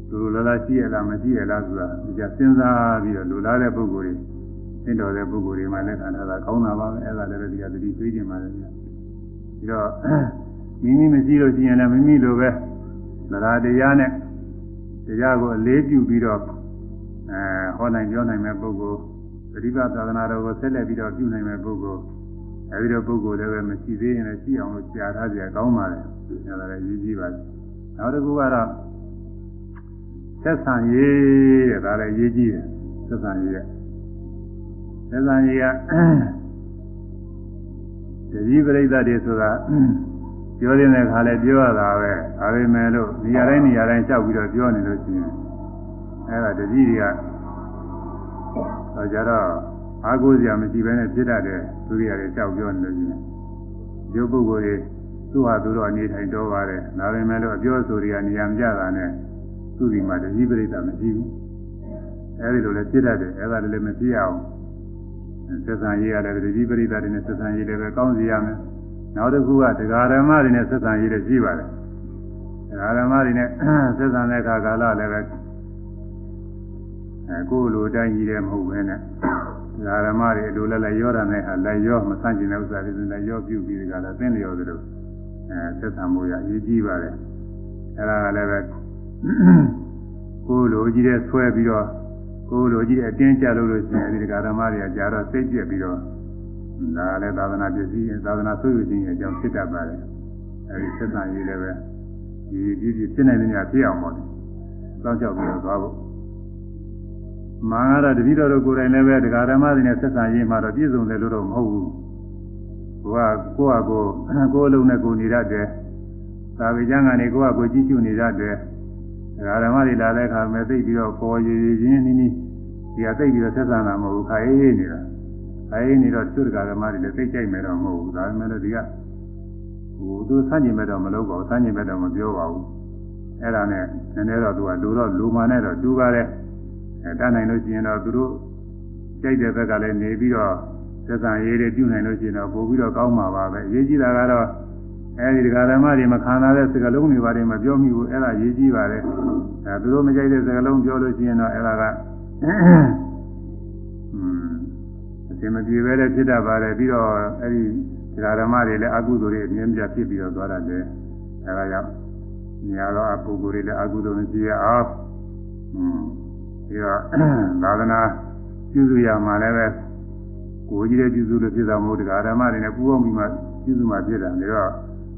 လူလိုလားရှိရလားမရှိရလားဆိုတာဒီကစဉ်းစားပြီးတော့လူလားတဲ့ပုဂ္ဂိုလ်တွေသင်တော်တဲ့ပုဂ္ဂိုလ်တွေမှလက်ခံထားတာကောင်းတာပါပဲအဲ့ဒါလည်းဒီကသတိပေးခြင်းပါလေပြီးတော့မိမိမရှိလို့ရှိရင်လည်းမိမိလိုပဲသရတရားနဲ့တရားကိုအလေးပြုပြီးတော့အဲဟောနိုင်ပြောနိုင်မဲ့ပုဂ္ဂိုလ်ပရိပတ်သာသနာတော်ကိုဆက်လက်ပြီးတော့ပြုနိုင်မဲ့ပုဂ္ဂိုလ်အဲဒီတော့ပုဂ္ဂိုလ်လည်းပဲမရှိသေးရင်လည်းရှိအောင်လို့ကြားထားကြကောင်းပါလေ ဒါလည်းရည်ကြီးပါနောက်တစ်ခုကတော့သက်ဆံရေးတဲ့ဒါလည်းရေးကြည့်တယ်သက်ဆံရေးကသက်ဆံရေးကတတိပရိသတ်တွေဆိုတာပြောတဲ့ခါလဲပြောရတာပဲဒါပေမဲ့လို့နေရာတိုင်းနေရာတိုင်းလျှောက်ပြီးတော့ပြောနေလို့ရှိရင်အဲဒါတတိတွေကတော့ကြတော့အာကိုစရာမရှိဘဲနဲ့ဖြစ်တတ်တဲ့သူတွေရတယ်လျှောက်ပြောနေလို့ရှိရင်ရုပ်ပုဂ္ဂိုလ်တွေ သူ့ဟာသူတော့အနေထိုင်တော့ပါတယ်ဒါပေမဲ့လို့အပြောဆိုတွေကနေရာမကြတာနဲ့သူဒီမှာတတိပရိသတ်မရှိဘူးအဲဒီလိုလည်းဖြစ်တတ်တယ်အဲဒါလည်းမဖြစ်အောင်သက်ဆံရေးရတယ်တတိပရိသတ်တွေနဲ့သက်ဆံရေးလည်းပဲကောင်းစီရမယ်နောက်တစ်ခုကဒကာဓမ္မတွေနဲ့သက်ဆံရေးလည်းရှိပါတယ်ဒကာဓမ္မတွေနဲ့သက်ဆံတဲ့အခါကာလလည်းပဲအဲကိုယ်လိုတိုင်းကြီးတယ်မဟုတ်ဘဲနဲ့ဒကာဓမ္မတွေလိုလည်းလည်းရောတာနဲ့ဟာလည်းရောမဆန့်ကျင်တဲ့ဥစ္စာတွေဆိုလည်းရောပြုပြီးဒီကလည်းသင်လျော်သလို အဲသက်ဆံမှုရအရေးကြီးပါတယ်အဲဒါကလည်းပဲကိုယ်လိုကြီးတဲ့ဆွဲပြီးတော့ကိုယ်လိုကြီးတဲ့အတင်းကြလို့လို့ရှိရင်ဒီဒကာဓမ္မတွေကကြာတော့စိတ်ပြက်ပြီးတော့ဒါလည်းသာသနာပစ္စည်းသာသနာဆွေးနွေးခြင်းအကြောင်းဖြစ်တတ်ပါတယ်အဲဒီသက်သာရေးလည်းပဲဒီဒီဖြစ်နိုင်တဲ့ညဖြစ်အောင်ပေါ့စောင့်ကြောက်ပြီးတော့သွားဖို့မာငါတော့တတိတော်တို့ကိုယ်တိုင်လည်းပဲဒကာဓမ္မတွေနဲ့ဆက်ဆံရေးမှာတော့ပြည့်စုံတယ်လို့တော့မဟုတ်ဘူး ကိုကကိုကကိုကိုအလုံးနဲ့ကိုနေရတဲ့သာဝေကျမ်းကနေကိုကကိုကြည့်ကျူနေရတဲ့ဓမ္မတွေလာတဲ့အခါမဲ့သိပြီးတော့ပေါ်ရည်ရည်ချင်းနီးနီးဒီဟာသိပြီးတော့ဆက်ဆံတာမဟုတ်ဘူးခါရေးရေးနေတာခါရေးနေတော့သူတကာဓမ္မတွေလည်းသိကြိုက်မယ်တော့မဟုတ်ဘူးဒါပေမဲ့လည်းဒီကဟိုသူစမ်းကျင်မဲ့တော့မလုပ်ပါဘူးစမ်းကျင်မဲ့တော့မပြောပါဘူးအဲ့ဒါနဲ့နည်းနည်းတော့သူကလူတော့လူမာနဲ့တော့တူပါတယ်အဲတတ်နိုင်လို့ရှိရင်တော့သူတို့ကြိုက်တဲ့ဘက်ကလည်းနေပြီးတော့ သက်သာရေးတွေပြုနိုင်လို့ရှိရင်တော့ပို့ပြီးတော့ကောင်းမှာပါပဲအရေးကြီးတာကတော့အဲဒီဒကာဓမ္မတွေမခံစားတဲ့စကားလုံးတွေပါတယ်မပြောမိဘူးအဲ့ဒါရေးကြီးပါတယ်အဲသူတို့မကြိုက်တဲ့စကားလုံးပြောလို့ရှိရင်တော့အဲ့ဒါကင်မပြေပဲလည်းဖြစ်တတ်ပါတယ်ပြီးတော့အဲ့ဒီဒကာဓမ္မတွေလည်းအကုသိုလ်တွေအမြဲတမ်းဖြစ်ပြီးတော့သွားတတ်တယ်အဲဒါကြောင့်ညာတော့အပုဂ္ဂိုလ်တွေလည်းအကုသိုလ်မဖြစ်ရအောင်อืมပြီးတော့သာသနာပြုစုရမှာလည်းပဲ ကိုကြီးတဲ့ပြုစုလို့ဖြစ်တာမဟုတ်ဒကာဓမ္မတွေနဲ့ပူးပေါင်းပြီးမှပြုစုမှဖြစ်တာဒါတော့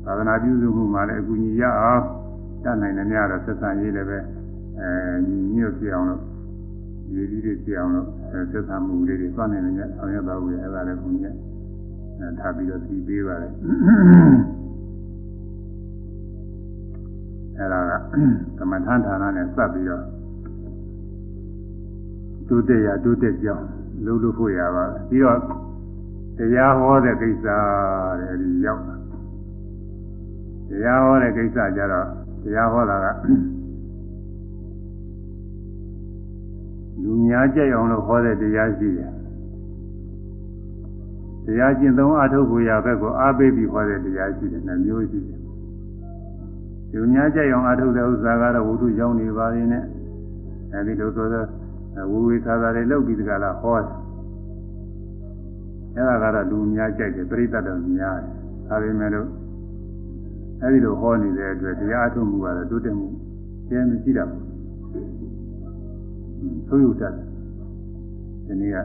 သာသနာပြုစုမှုမှာလည်းအကူအညီရအောင်တတ်နိုင်တယ်များတော့ဆက်ဆံရေးလည်းပဲအဲညီညွတ်ပြအောင်လို့ရည်ကြီးတွေပြအောင်လို့သက်သာမှုလေးတွေသွားနိုင်တယ်အောင်ရပါဘူးအဲ့ဒါလည်းဘုန်းကြီးအဲထားပြီးတော့သိပေးပါလေအဲ့ဒါကကမ္မထန်ဌာနနဲ့စပ်ပြီးတော့တိုးတက်ရတိုးတက်ကြောင်း လုံးလို့ဖို့ရပါပဲပြီးတော့တရားဟောတဲ့ကိစ္စတဲ့ဒီရောက်တာတရားဟောတဲ့ကိစ္စကြတော့တရားဟောတာကလူများကြက်အောင်လို့ဟောတဲ့တရားရှိတယ်။တရားကျင့်သုံးအထုတ်ကိုရဘက်ကိုအားပေးပြီးဟောတဲ့တရားရှိတယ်နှမျိုးရှိတယ်။လူများကြက်အောင်အထုတ်တဲ့ဥစ္စာကတော့ဝိတုရောင်းနေပါရင်နဲ့အဲဒီလိုဆိုတော့ ဝူဝေသာသာတွေလောက်ပြီးတကလားဟောတယ်။အဲဒါကတော့လူများကြိုက်တယ်ပြိတ္တတော်များတယ်။ဒါပေမဲ့လို့အဲဒီလိုဟောနေတဲ့အတွက်တရားအထုတ်မှုကတော့တိုးတက်မှုကျဲမရှိတာဘူးဆိုးရုပ်တတ်တယ်ဒီနေ့က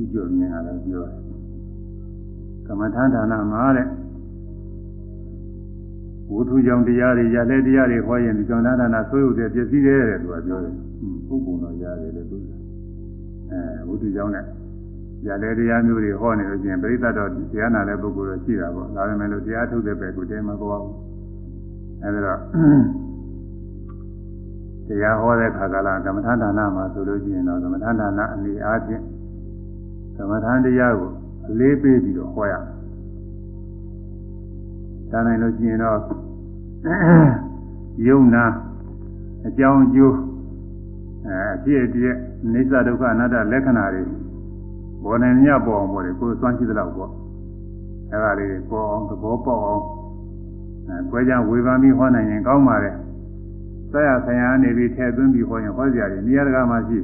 ဥကြုံမြင်လာတော့ပြောတယ်ကမ္မထာဌာနမှာတဲ့ဝုထုကြောင့်တရားတွေရလဲတရားတွေဟောရင်ဒီကမ္မထာဌာနဆိုးရုပ်တဲ့ပြည့်စည်တယ်တဲ့သူကပြောတယ် ပုဂ္ဂိုလ်တော့ရတယ်လေသူအဲဝုထုကြောင့်နဲ့ရလဲတရားမျိုးတွေဟောနေလို့ချင်းပြိဿတော်တရားနာတဲ့ပုဂ္ဂိုလ်တော့ရှိတာပေါ့ဒါပေမဲ့လို့တရားထုတ်တဲ့ဘက်ကတည်းကမကောဘူးအဲဒီတော့တရားဟောတဲ့ခါကလာကမ္မထာဒါနမှာဆိုလို့ရှိရင်တော့ကမ္မထာဒါနအနေအားဖြင့်ကမ္မထာတရားကိုအလေးပေးပြီးတော့ဟောရမယ်။ဒါနိုင်လို့ရှိရင်တော့ယုံနာအကြောင်းအကျိုး အဲအဖြစ်အပျက်နိစ္စဒုက္ခအနတ္တလက္ခဏာတွေဘောနေညပေါ်အောင်ပေါ်တယ်ကိုယ်သွမ်းရှိသလောက်ပေါ့အဲဒါလေးတွေပေါ်အောင်သဘောပေါက်အောင်အဲကြွယ်ကြဝေဖန်ပြီးဟောနိုင်ရင်ကောင်းပါလေဆက်ရဆိုင်ရနေပြီးထည့်သွင်းပြီးဟောရင်ဟောကြရတယ်နေရာတကာမှာရှိ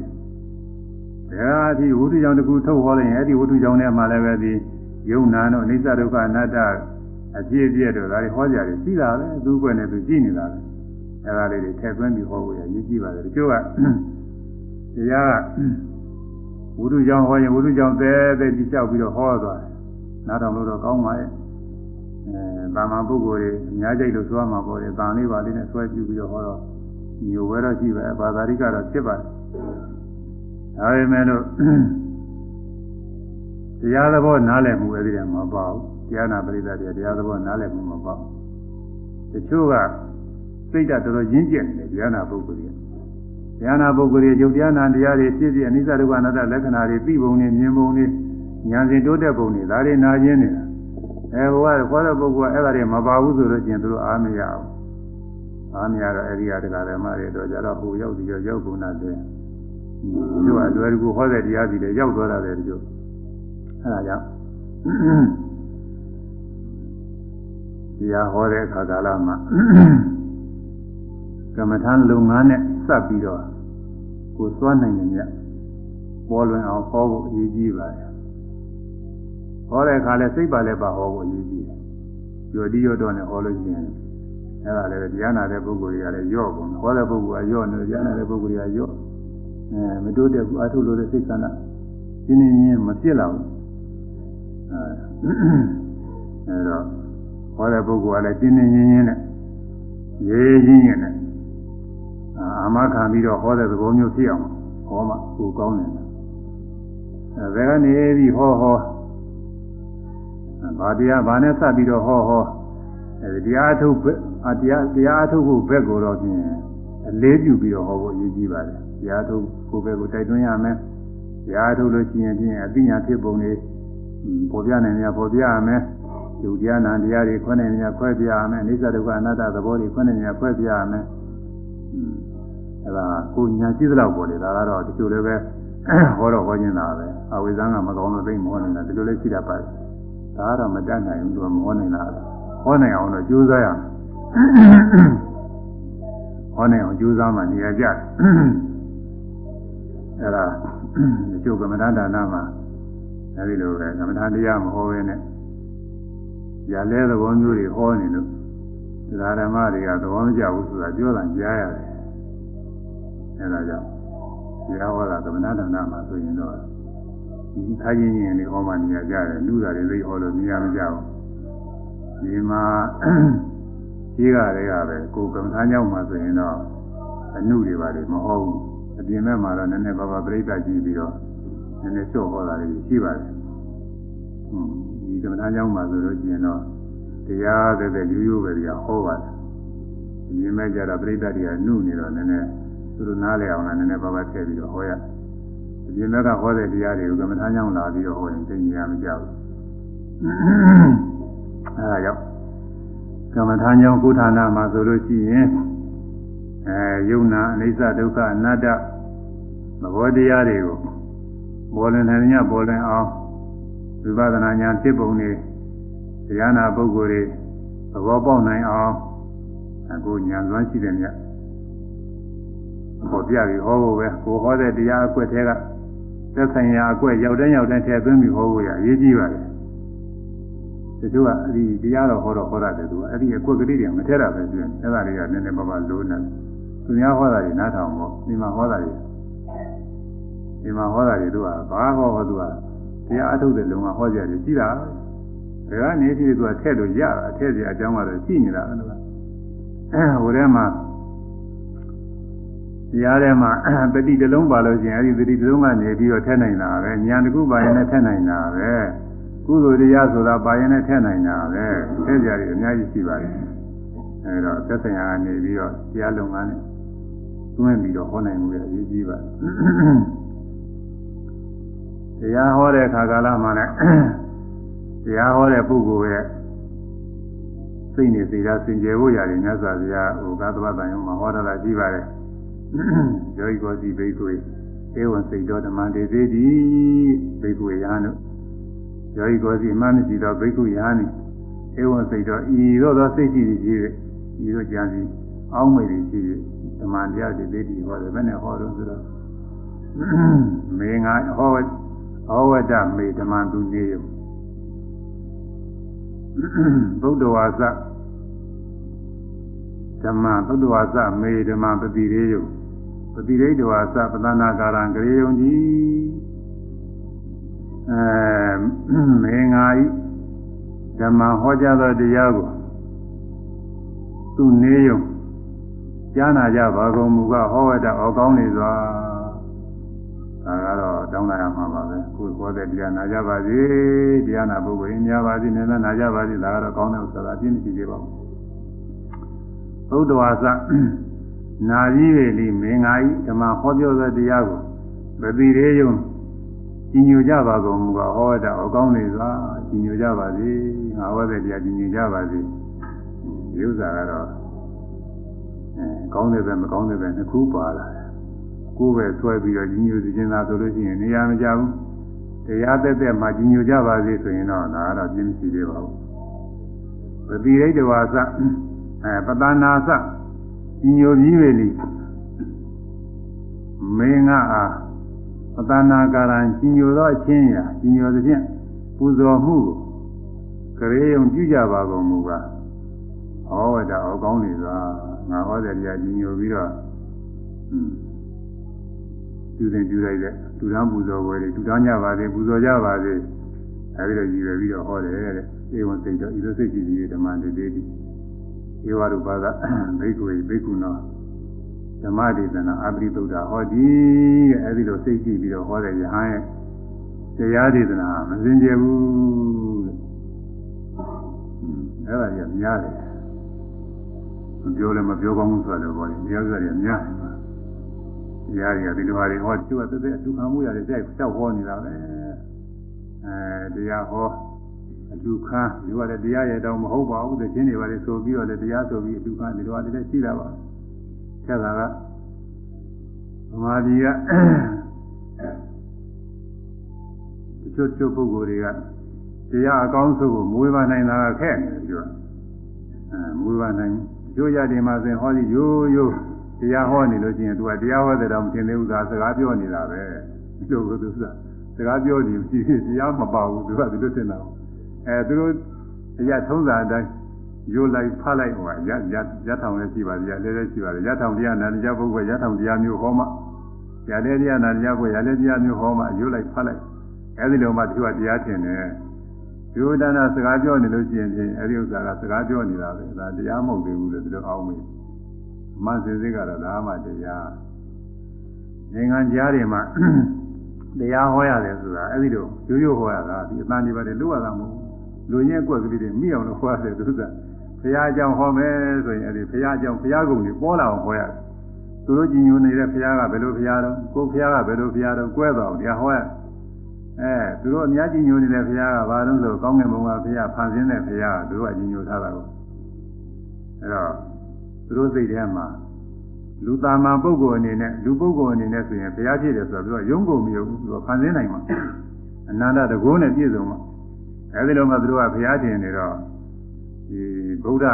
တယ်ဒါအထိဝိတုကြောင့်တခုထုတ်ဟောလိုက်ရင်အဲ့ဒီဝိတုကြောင့်နဲ့မှလည်းပဲဒီယုံနာတို့အိစ္ဆဒုက္ခအနတ္တအပြည့်အပြည့်တို့ဒါတွေဟောကြရတယ်ရှိတာပဲသူ့ကွယ်နဲ့သူကြည့်နေတာပဲအဲဒါလေးတွေထည့်သွင်းပြီးဟောဖို့ရရေးကြည့်ပါတယ်တချို့က တရားကဝိတုကြောင့်ဟောရင်ဝိတုကြောင့်သဲသဲကြည့်လျှောက်ပြီးတော့ဟောသွားတယ်နားထောင်လို့တော့ကောင်းပါရဲ့အဲဗာမန်ပုဂ္ဂိုလ်တွေအများကြီးလို့ဆိုရမှာပေါ့လေ။တန်လေးပါလေးနဲ့ဆွဲကြည့်ပြီးတော့ဟောတော့ညိုပဲတော့ရှိပဲဘာသာရိကတော့ဖြစ်ပါတယ်။ဒါပေမဲ့လို့တရားသဘောနားလည်မှုအဲ့ဒီတည်းမပေါ့။တရားနာပရိသတ်တွေတရားသဘောနားလည်မှုမပေါ့။တချို့ကစိတ်ဓာတ်တော်တော်ရင်းကျက်နေတယ်တရားနာပုဂ္ဂိုလ်တွေ။ တရားနာပုဂ္ဂိုလ်တွေယုတ်တရားနာတရားတွေဖြစ်ဖြစ်အနိစ္စဒုက္ခအနတ္တလက္ခဏာတွေသိပုံနဲ့မြင်ပုံနဲ့ဉာဏ်စဉ်တိုးတက်ပုံတွေဒါတွေနာကျင်နေတာအဲဘဝခေါ်တဲ့ပုဂ္ဂိုလ်ကအဲ့ဒါတွေမပါဘူးဆိုလို့ချင်းသူတို့အားမရဘူးအားမရတော့အဲ့ဒီဟာတရားဓမ္မတွေတော့ကြတော့ဟိုရောက်ပြီးတော့ရောက်ကုန်တာတဲ့သူကအလွယ်တကူဟောတဲ့တရားစီတွေရောက်သွားတာတဲ့ဒီလိုအဲ့ဒါကြောင့်တရားဟောတဲ့အခါကာလမှာကမ္မထာလုပ်ငန်းနဲ့ စပ်ပြီးတော့ကိုသွားနိုင်တယ်မြတ်ပေါ်လွင်အောင်ဟောဖို့အရေးကြီးပါတယ်ဟောတဲ့အခါလဲစိတ်ပါလဲပါဟောဖို့အရေးကြီးတယ်။ကြော်တိရောတော့နဲ့ဟောလို့ရှိရင်အဲ့ဒါလည်းတရားနာတဲ့ပုဂ္ဂိုလ်တွေကလည်းရော့ကုန်ဟောတဲ့ပုဂ္ဂိုလ်ကရော့နေတရားနာတဲ့ပုဂ္ဂိုလ်တွေကရော့အဲမတိုးတက်ဘူးအထုလို့တဲ့စိတ်ဆန္ဒရှင်းနေရင်မဖြစ်လာဘူးအဲအဲ့တော့ဟောတဲ့ပုဂ္ဂိုလ်ကလည်းရှင်းနေရင်းရင်းနဲ့ရေးရင်းရင်းနဲ့ အာမခံပြီးတော့ဟောတဲ့သဘောမျိုးဖြစ်အောင်ဟောမှကိုကောင်းတယ်အဲဒါကနေပြီးဟောဟောဗာတရားဗာနဲ့စပ်ပြီးတော့ဟောဟောအဲဒီတရားအထုတ်အတရားတရားအထုတ်ဖို့ဘက်ကိုတော့ဖြင့်အလေးပြုပြီးတော့ဟောဖို့အရေးကြီးပါတယ်တရားထုတ်ကိုဘက်ကိုတိုက်တွန်းရမယ်တရားထုတ်လို့ရှိရင်ဖြင့်အသိဉာဏ်ဖြစ်ပုံတွေပေါ်ပြနိုင်များပေါ်ပြရမယ်ယုတ်တရားနာတရားတွေခွဲနိုင်များခွဲပြရမယ်အိစ္ဆဒုက္ခအနတ္တသဘောတွေခွဲနိုင်များခွဲပြရမယ် အဲဒါကိုညာရှိသလောက်ပေါ်လေဒါကတော့တချို့လည်းပဲဟောတော့ဟောနေတာပဲအဝိဇ္ဇာကမကောင်းလို့သိမဟောနေတာဒီလိုလည်းရှိတတ်ပါတယ်ဒါကတော့မတတ်နိုင်ဘူးသူကမဟောနိုင်တာဟောနိုင်အောင်တော့ကြိုးစားရမယ်ဟောနိုင်အောင်ကြိုးစားမှနေရာကျတယ်အဲ့ဒါဒီကျုပ်ကမ္မဋ္ဌာန်းဒါနမှာအဲဒီလိုပဲကမ္မဋ္ဌာန်းတရားမဟောဘဲနဲ့ရလဲသဘောမျိုးတွေဟောနေလို့ဒါဓမ္မတွေကသဘောမကျဘူးဆိုတာပြောတာကြားရတယ် အဲဒါကြောင့်တရားဟောတာကမ္မဋ္ဌာန်းဒါနမှာဆိုရင်တော့ဒီခါချင်းချင်းလေးဟောမှနေရကြတယ်လူတာတွေသိဟောလို့နေရမကြဘူးဒီမှာကြီးကတွေကပဲကိုကံသားကြောင့်မှဆိုရင်တော့အနုတွေပါလေမဟုတ်ဘူးအပြင်ဘက်မှာတော့နည်းနည်းပါးပါးပြိဿကြည့်ပြီးတော့နည်းနည်းလျှော့ဟောတာတွေရှိပါတယ်ဟွန်းဒီကံသားကြောင့်မှဆိုလို့ရှိရင်တော့တရားတဲ့တဲ့ရိုးရိုးပဲကြာဟောပါတယ်အပြင်ဘက်ကျတော့ပြိဿတွေကနုနေတော့နည်းနည်း သူတို့နားလည်အောင်လည်းနည်းနည်းပါးပါးထည့်ပြီးတော့ဟောရတယ်အပြင်ဘက်ကဟောတဲ့တရားတွေကိုကမ္မထာကြောင့်လာပြီးတော့ဟောရင်သိဉာဏ်မကြောက်ဘူးအဲဒါကြောင့်ကမ္မထာကြောင့်ကုဌာနာမှာဆိုလို့ရှိရင်အဲယုံနာအိစ္ဆဒုက္ခအနတ္တသဘောတရားတွေကိုပေါ်လွင်နေညပေါ်လွင်အောင်ဝိပဿနာဉာဏ်ဖြစ်ပုံတွေတရားနာပုဂ္ဂိုလ်တွေသဘောပေါက်နိုင်အောင်အခုဉာဏ်စွမ်းရှိတဲ့မြတ် ပေါ်ပြပြီးဟောဖို့ပဲကိုဟောတဲ့တရားအကွက်တွေကသက်ဆိုင်ရာအကွက်ရောက်တဲ့ရောက်တဲ့ထည့်သွင်းပြီးဟောဖို့ရအရေးကြီးပါတယ်တချို့ကအဲ့ဒီတရားတော်ဟောတော့ဟောရတယ်သူကအဲ့ဒီအကွက်ကလေးတွေမထည့်တာပဲပြည့်အဲ့ဒါတွေကနည်းနည်းပါးပါးလိုနေသူများဟောတာတွေနားထောင်ဖို့ဒီမှာဟောတာတွေဒီမှာဟောတာတွေသူကဘာဟောဟောသူကတရားအထုတ်တဲ့လုံကဟောကြတယ်ရှိတာဒါကနေပြီးသူကထည့်လို့ရတာထည့်စရာအကြောင်းကတော့ရှိနေတာအဲ့လိုအဲဟိုထဲမှာ တရားထဲမှာတတိတလုံးပါလို့ရှိရင်အဲဒီတတိတလုံးကနေပြီးတော့ထည့်နိုင်တာပဲညာတစ်ခုပါရင်လည်းထည့်နိုင်တာပဲကုသိုလ်တရားဆိုတာပါရင်လည်းထည့်နိုင်တာပဲထည့်ကြရတယ်အများကြီးရှိပါတယ်အဲအဲဒါသက်ဆိုင်ရာကနေပြီးတော့တရားလုံငန်းနဲ့တွင်းပြီးတော့ဟောနိုင်မှုရအရေးကြီးပါတယ်တရားဟောတဲ့အခါကာလမှာလည်းတရားဟောတဲ့ပုဂ္ဂိုလ်ရဲ့စိတ်နဲ့စိတ်ဓာတ်စင်ကြယ်ဖို့ရတယ်မြတ်စွာဘုရားဟိုကာသဝတ္တန်ယမှာဟောတာရှိပါတယ် ယောဂီကောစီဘိက္ခွေဧဝံစိတ်တော်ဓမ္မတေသေးတိဘိက္ခွေယဟန်တို့ယောဂီကောစီအမှမရှိတော့ဘိက္ခုယဟန်ဧဝံစိတ်တော်ဤသို့သောစိတ်ရှိသည်ရှိ၏ဤသို့ကြံစီအောင်းမေသည်ရှိ၏ဓမ္မတရားတေသေးတိဟောတယ်ဘယ်နဲ့ဟောတော့ဆိုတော့မေငါဟောဟောဝတ္တမေဓမ္မသူနေယဗုဒ္ဓဝါစဓမ္မသုတ္တဝါစမေဓမ္မပတိရေယ ပတိရိတဝါစပသနာကာရံကရေယုံကြီးအဲမေငါဤဓမ္မဟောကြားသောတရားကိုသူနေယုံကြားနာကြပါကုန်မူကဟောဝတ္တဩကောင်းနေစွာဒါကတော့တောင်းလာရမှာပါပဲကိုယ်ဟောတဲ့တရားနာကြပါစေတရားနာပုဂ္ဂိုလ်အများပါစေနည်းနည်းနာကြပါစေဒါကတော့ကောင်းတဲ့ဥစ္စာအပြည့်မရှိသေးပါဘူးဘုဒ္ဓဝါစ နာကြီးတွေလိမင်္ဂါဤဓမ္မဟောပြောသောတရားကိုပတိရေယုံကြီးညိုကြပါကုန်မူကဟောတာအကောင်းနေစွာကြီးညိုကြပါစေငါဟောတဲ့တရားကြီးညိုကြပါစေဒီဥစ္စာကတော့အဲကောင်းတဲ့ပဲမကောင်းတဲ့ပဲနှစ်ခုပါလာတယ်ကိုယ်ပဲဆွဲပြီးတော့ကြီးညိုစီခြင်းသာဆိုလို့ရှိရင်နေရာမကြဘူးတရားသက်သက်မှကြီးညိုကြပါစေဆိုရင်တော့ဒါကတော့ပြင်းမရှိသေးပါဘူးပတိရိတဝါစအဲပတနာသ ညီညိုပြီးပဲလိမေငါအားပတနာကာရံညီညိုသောအချင်းရာညီညိုသဖြင့်ပူဇော်မှုကိုကရေယုံပြုကြပါကုန်မူပါဟောဝတ္တဩကောင်းနေစွာငါဟောတဲ့တရားညီညိုပြီးတော့ပြုစဉ်ပြုလိုက်တဲ့တူတန်းပူဇော်ပွဲတွေတူတန်းကြပါစေပူဇော်ကြပါစေအဲဒီတော့ညီပဲပြီးတော့ဟောတယ်တဲ့ဧဝံစိတ်တော်ဤလိုစိတ်ကြည်ပြီးဓမ္မတေတိ ဧဝရုပါကဘိက္ခုဘိက္ခုနောဓမ္မဒေသနာအပရိသုဒ္ဓဟောတိတဲ့အဲဒီလိုစိတ်ကြည့်ပြီးတော့ဟောတဲ့ယဟန်ရဲ့တရားဒေသနာမစင်ကြဘူးတဲ့အဲ့ဒါကြီးများတယ်မပြောလည်းမပြောကောင်းဘူးဆိုတော့ဘောလေတရားစရာတွေများတယ်တရားတွေကဒီလိုဟာတွေဟောသူကတည်းကဒုက္ခမှုရတယ်ကြိုက်ကြောက်ဟောနေတာပဲအဲတရားဟော အလူခန်းဒီကလည်းတရားရဲ့တောင်မဟုတ်ပါဘူးသချင်းတွေပါလေဆိုပြီးတော့လည်းတရားဆိုပြီးအလူခန်းဒီလိုကလည်းရှိတာပါဆက်တာကဗမာပြည်ကတချို့ချို့ပုဂ္ဂိုလ်တွေကတရားအကောင်းဆုံးကိုမွေးပါနိုင်တာခက်နေတယ်ပြောအဲမွေးပါနိုင်ကျိုးရတယ်မှာဆိုရင်ဟောဒီရိုးရိုးတရားဟောနေလို့ရှိရင်သူကတရားဟောတဲ့တော့မထင်သေးဘူးသာစကားပြောနေတာပဲဒီလိုကသူကစကားပြောနေမရှိတရားမပါဘူးသူကဒီလိုထင်တာ အဲသူတို့အရာထုံးစံအတိုင်းရိုးလိုက်ဖတ်လိုက်ဟိုကရရရထောင်လည်းရှိပါသေးတယ်လည်းလည်းရှိပါတယ်ရထောင်တရားနာတရားပုဂ္ဂိုလ်ရထောင်တရားမျိုးဟောမှရလည်းတရားနာတရားပုဂ္ဂိုလ်ရလည်းတရားမျိုးဟောမှရိုးလိုက်ဖတ်လိုက်အဲဒီလိုမှသူကတရားထင်တယ်ဒီဝဒနာစကားပြောနေလို့ရှိရင်အဲဒီဥစ္စာကစကားပြောနေတာပဲဒါတရားမဟုတ်သေးဘူးလို့သူတို့အောင်းမိမဆင်စစ်ကတော့ဒါမှတရားနိုင်ငံကြားတွေမှာတရားဟောရတယ်ဆိုတာအဲဒီလိုရိုးရိုးဟောရတာဒီအတန်ဒီပါတယ်လို့ရတာမဟုတ် လူညက်ကွက်ကလေးတွေမိအောင်လို့ဟောရတယ်သူကဘုရားအကြောင်းဟောမယ်ဆိုရင်အဲဒီဘုရားအကြောင်းဘုရားကုံတွေပေါ်လာအောင်ဟောရတယ်သူတို့ကြည်ညိုနေတဲ့ဘုရားကဘယ်လိုဘုရားတော့ကိုယ်ဘုရားကဘယ်လိုဘုရားတော့ကွဲတော်တရားဟောရအဲသူတို့အများကြီးညိုနေတဲ့ဘုရားကဘာလို့ဆိုကောင်းငင်ဘုံကဘုရားဖန်ဆင်းတဲ့ဘုရားသူတို့ကကြီးညိုထားတာကိုအဲတော့သူတို့စိတ်ထဲမှာလူသားမပုဂ္ဂိုလ်အနေနဲ့လူပုဂ္ဂိုလ်အနေနဲ့ဆိုရင်ဘုရားဖြစ်တယ်ဆိုတော့သူကယုံကုန်မယုံဘူးသူကဖန်ဆင်းနိုင်မှာအနန္တတကုနဲ့ပြည့်စုံမှာ အဲဒီလိုမှသူတို့ကဘုရားတင်နေတော့ဒီဗုဒ္ဓ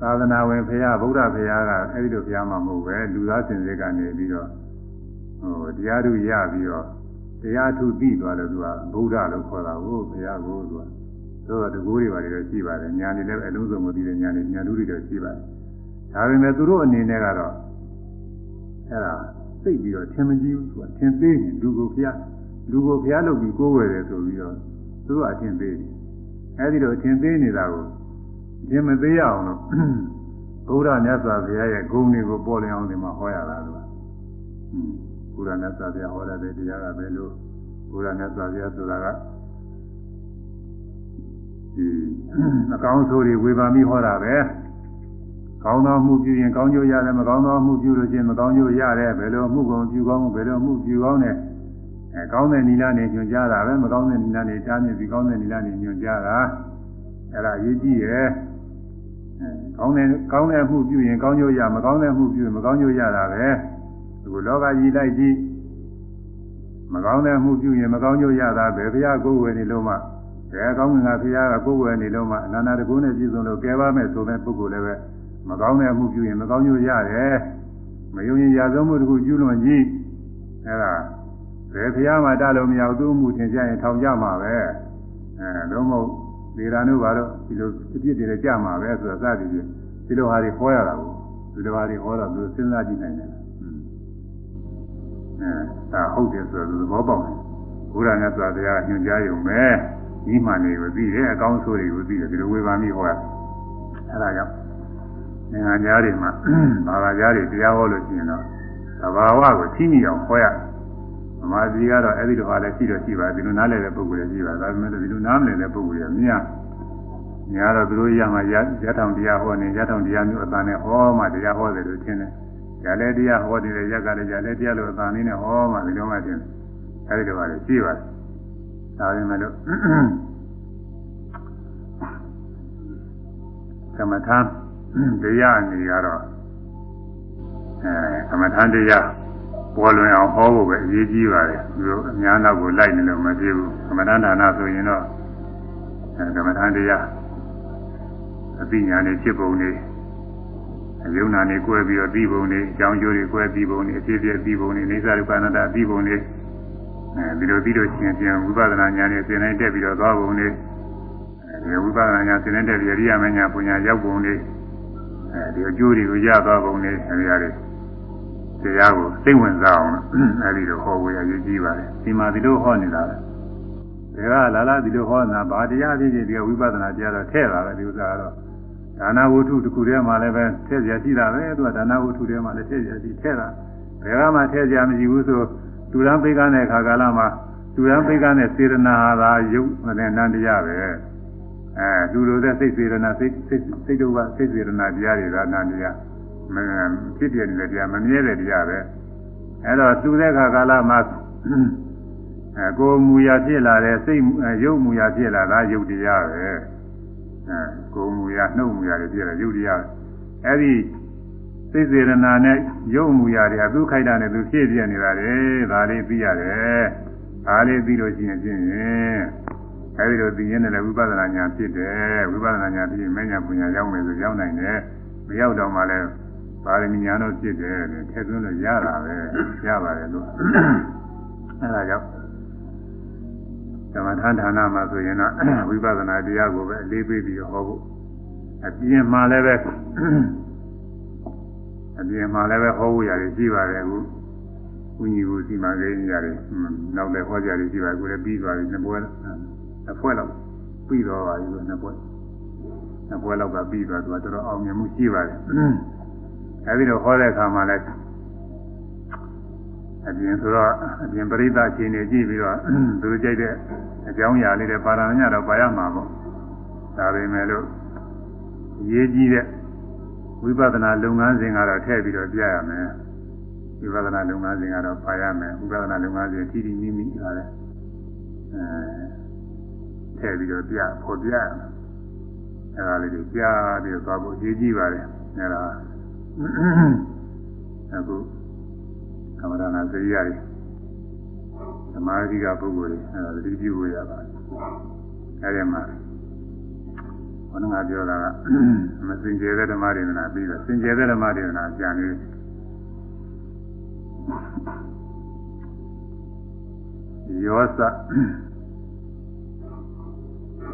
သာသနာဝင်ဘုရားဗုဒ္ဓဘုရားကအဲဒီလိုဘုရားမှမဟုတ်ပဲလူသားစင်စစ်ကနေပြီးတော့ဟိုတရားထုရပြီးတော့တရားထုပြီးသွားတယ်သူကဗုဒ္ဓလို့ခေါ်တာကိုဘုရားကိုသူကဆိုတော့တကူတွေပါလေတော့ရှိပါတယ်ညာနေလည်းအလုံးစုံမသိတဲ့ညာနေညာလူတွေတော့ရှိပါတယ်ဒါပေမဲ့သူတို့အနေနဲ့ကတော့အဲ့ဒါသိပြီးတော့ထင်မကြည့်ဘူးသူကထင်သေးတယ်လူကိုဘုရားလူကိုဘုရားလုပ်ပြီးကိုးဝယ်တယ်ဆိုပြီးတော့ သူတို့အထင်သေးတယ်အဲဒီတော့အထင်သေးနေတာကိုအထင်မသေးရအောင်လို့ဘုရားမြတ်စွာဘုရားရဲ့ဂုဏ်တွေကိုပေါ်လျအောင်ဒီမှာဟောရတာလို့ဘုရားမြတ်စွာဘုရားဟောတဲ့တရားကဘယ်လိုဘုရားမြတ်စွာဘုရားဆိုတာကဒီအကောင်းဆိုးတွေဝေဘာမိဟောတာပဲကောင်းသောမှုပြုရင်ကောင်းကျိုးရတယ်မကောင်းသောမှုပြုလို့ချင်းမကောင်းကျိုးရတယ်ဘယ်လိုမှုကိုပြုကောင်းဘယ်လိုမှုပြုကောင်းတယ် အဲကောင်းတဲ့နိလနဲ့ညွှန်ကြားတာပဲမကောင်းတဲ့နိလနဲ့တားမြစ်ပြီးကောင်းတဲ့နိလနဲ့ညွှန်ကြားတာအဲ့ဒါအရေးကြီးရဲ့ကောင်းတဲ့ကောင်းတဲ့မှုပြုရင်ကောင်းကျိုးရမကောင်းတဲ့မှုပြုရင်မကောင်းကျိုးရတာပဲဒီလောကကြီးလိုက်ကြည့်မကောင်းတဲ့မှုပြုရင်မကောင်းကျိုးရတာပဲဘုရားကိုယ်ဝယ်နေလို့မှဘယ်ကောင်းငင်ကဘုရားကကိုယ်ဝယ်နေလို့မှအနန္တတကုနဲ့ပြည့်စုံလို့ကဲပါမယ်ဆိုတဲ့ပုဂ္ဂိုလ်လည်းပဲမကောင်းတဲ့အမှုပြုရင်မကောင်းကျိုးရတယ်မယုံရင်ရာဇဝမှုတစ်ခုကျူးလွန်ကြည့်အဲ့ဒါ ဘယ်ဘုရားမှတလို့မရဘူးသူ့အမှုသင်ကြရင်ထောင်ကြမှာပဲအဲတော့မဟုတ်ဒေရာနုဘာတော့ဒီလိုအပြစ်တွေကြမှာပဲဆိုတာစသည်ဖြင့်ဒီလိုဟာတွေဟောရတာကိုဒီလိုဟာတွေဟောတော့သူစဉ်းစားကြည့်နိုင်တယ်အဲဒါဟုတ်တယ်ဆိုတော့သဘောပေါက်တယ်ဘုရားမြတ်စွာဘုရားညွှန်ကြားရုံပဲဤမှန်တွေကိုသိတယ်အကောင်းဆိုးတွေကိုသိတယ်ဒီလိုဝေဘာမိဟောရအဲဒါကြောင့်ငင်္ဂါကြားတွေမှာဘာသာကြားတွေတရားဟောလို့ရှိရင်တော့သဘာဝကိုသိမိအောင်ဟောရဗ မာပြည်ကတော့အဲ့ဒီလိုဟာလည်းရှိတော့ရှိပါဒီလိုနားလည်တဲ့ပုဂ္ဂိုလ်တွေရှိပါဒါပေမဲ့ဒီလိုနားမလည်တဲ့ပုဂ္ဂိုလ်တွေများများတော့သူတို့ရမှာရရထောင်တရားဟောနေရထောင်တရားမျိုးအတန်နဲ့ဟောမှတရားဟောတယ်လို့ထင်တယ်။ရလဲတရားဟောနေတဲ့ရက်ကလည်းရလဲတရားလို့အတန်လေးနဲ့ဟောမှဒီလိုမှထင်တယ်။အဲဒီလိုပါလေရှိပါတယ်။ဒါပေမဲ့လို့ကမ္မထာတရားအနေကတော့အဲကမ္မထာတရား ပေါ်လွင်အောင်ဟောဖို့ပဲအရေးကြီးပါတယ်။သူတို့အများနောက်ကိုလိုက်နေလို့မပြေဘူး။ကမ္မထာဌာနဆိုရင်တော့အဲကမ္မထာတရားအသိဉာဏ်နဲ့ဖြစ်ပုံတွေအယုံနာနဲ့ကွဲပြီးတော့ပြီးပုံတွေအကြောင်းကျိုးတွေကွဲပြီးပုံတွေအဖြစ်ပြပြီးပုံတွေနေစာရုပ္ပနာတပြီးပုံတွေအဲဒီလိုပြီးလို့ရှိရင်ပြန်ဝိပဿနာဉာဏ်နဲ့သင်တိုင်းတက်ပြီးတော့သွားပုံတွေအဲဒီဝိပဿနာဉာဏ်သင်တိုင်းတက်ပြီးအရိယာမဉာဏ်ပညာရောက်ပုံတွေအဲဒီအကျိုးတွေကိုရသွားပုံတွေအဲဒီဟာတွေ တရားကိုသိဝင်စားအောင်အဲဒီလိုဟောဝေရရေးကြည့်ပါလေဒီမှာဒီလိုဟောနေတာလေဒါကလာလာဒီလိုဟောနေတာဘာတရားဖြစ်ဖြစ်ဒီကဝိပဿနာတရားတော့ထဲ့တာပဲဒီဥစ္စာကတော့ဒါနဝုထုတစ်ခုတည်းမှာလည်းပဲထည့်ကြရှိတာပဲသူကဒါနဝုထုတည်းမှာလည်းထည့်ကြရှိထည့်တာဘယ်ကမှထည့်ကြမရှိဘူးဆိုသူရန်ပိကတဲ့ခါကာလမှာသူရန်ပိကတဲ့စေရနာသာယုတ်နဲ့နန္တရားပဲအဲလူလိုတဲ့စိတ်စေရနာစိတ်စိတ်စိတ်တို့ကစိတ်စေရနာတရားတွေကနန္တရား မဖြစ်ပြနေတဲ့တရားမမြဲတဲ့တရားပဲအဲတော့သူတဲ့ခါကာလမှာအဲကိုယ်မူရာဖြစ်လာတဲ့စိတ်ရုပ်မူရာဖြစ်လာတာယုတ်တရားပဲအဲကိုယ်မူရာနှုတ်မူရာတွေဖြစ်လာယုတ်တရားအဲ့ဒီစိတ်စေရနာနဲ့ရုပ်မူရာတွေအသူခိုက်တာနဲ့သူဖြစ်ပြနေတာလေဒါလေးသိရတယ်ဒါလေးသိလို့ရှိရင်ဖြင့်အဲဒီလိုသိရင်လည်းဝိပဿနာဉာဏ်ဖြစ်တယ်ဝိပဿနာဉာဏ်ဖြစ်ရင်မဉ္ဇဏ်ပညာရောက်မယ်ဆိုရောက်နိုင်တယ်မရောက်တော့မှလည်း ပါရမီဉာဏ်တော့ဖြစ်တယ်ထည့်သွင်းလို့ရတာပဲရပါတယ်လို့အဲဒါကြောင့်သမထဌာနမှာဆိုရင်တော့ဝိပဿနာတရားကိုပဲအလေးပေးပြီးဟောဖို့အပြင်မှာလည်းပဲအပြင်မှာလည်းပဲဟောဖို့ရတယ်ရှိပါတယ်အခုဘုန်းကြီးကစီမံကိန်းရတယ်နောက်လည်းဟောကြရတယ်ရှိပါတယ်အခုလည်းပြီးသွားပြီနှစ်ပွဲနှစ်ပွဲလောက်ပြီးတော့ပါပြီနှစ်ပွဲနှစ်ပွဲလောက်ကပြီးသွားသူကတော်တော်အောင်မြင်မှုရှိပါတယ် အဲဒီတော့ဟောတဲ့အခါမှာလည်းအပြင်ဆိုတော့အပြင်ပရိသတ်အခြေအနေကြည့်ပြီးတော့သူကြိုက်တဲ့အကြောင်းအရာလေးတွေပါရမညတော့ပါရမှာပေါ့ဒါပေမဲ့လို့ရေးကြီးတဲ့ဝိပဿနာလုပ်ငန်းစဉ်ကတော့ထည့်ပြီးတော့ပြရမယ်ဝိပဿနာလုပ်ငန်းစဉ်ကတော့ပါရမယ်ဝိပဿနာလုပ်ငန်းစဉ်ထိတိမိမိဟာလဲအဲထည့်ပြီးတော့ပြဖို့ပြရမယ်အဲဒါလေးတွေပြပြီးတော့သွားဖို့ရေးကြည့်ပါတယ်အဲဒါ အခုသမထနာစရိယာတွေသမာဓိကပုဂ္ဂိုလ်တွေအဲဒါသတိပြုရပါတယ်အဲဒီမှာဘုန်းငါပြောတာကမစင်ကြယ်တဲ့ဓမ္မဒေသနာပြီးတော့စင်ကြယ်တဲ့ဓမ္မဒေသနာပြန်ပြီးယောသ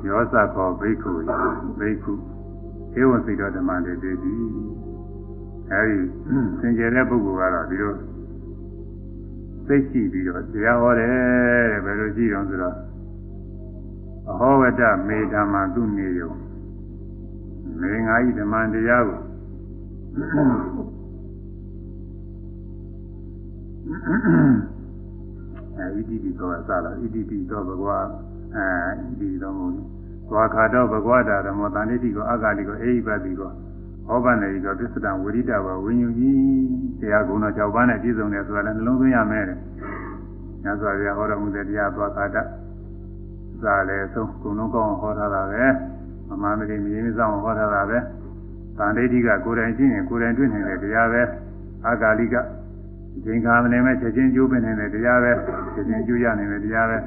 ယောသခေါ်ဘိက္ခုဘိက္ခုဧဝံစိတော်ဓမ္မတွေတည်ပြီး အဲဒီစင်ကြယ်တဲ့ပုဂ္ဂိုလ်ကတော့ဒီလိုသိရှိပြီးတော့တရားဟောတယ်တဲ့ဘယ်လိုကြည့်တော့ဆိုတော့အဟောဝတ္တမေဓမ္မသူနေယုံမေငါဤဓမ္မတရားကိုအဲဒီတိတိသောအစလာဣတိတိသောဘဂဝါအဲဣတိတော်မူသွားခါတော့ဘဂဝတာဓမ္မတန်တိကိုအဂါတိကိုအေဟိပတိကို ဟဟောပါနေပြီးတော့သစ္စာဝိရိတဘဝိညူကြီးတရားကုံတော်6ပါးနဲ့ပြည့်စုံတယ်ဆိုတာလည်းနှလုံးသွင်းရမယ်တဲ့ညဇောပြဟောတော်မူတဲ့တရားသွားခါတသာလည်းဆုံးကုံလုံးကောင်းဟောထားတာပဲမမမတိမင်းမဆောင်ဟောထားတာပဲဗန္ဒိတိကကိုယ်တိုင်ရှိရင်ကိုယ်တိုင်တွေ့နေတဲ့တရားပဲအာဂါလိကချိန်ခါမနေမဲ့ချက်ချင်းကျိုးပင်နေတဲ့တရားပဲချက်ချင်းကျိုးရနေတဲ့တရားပဲ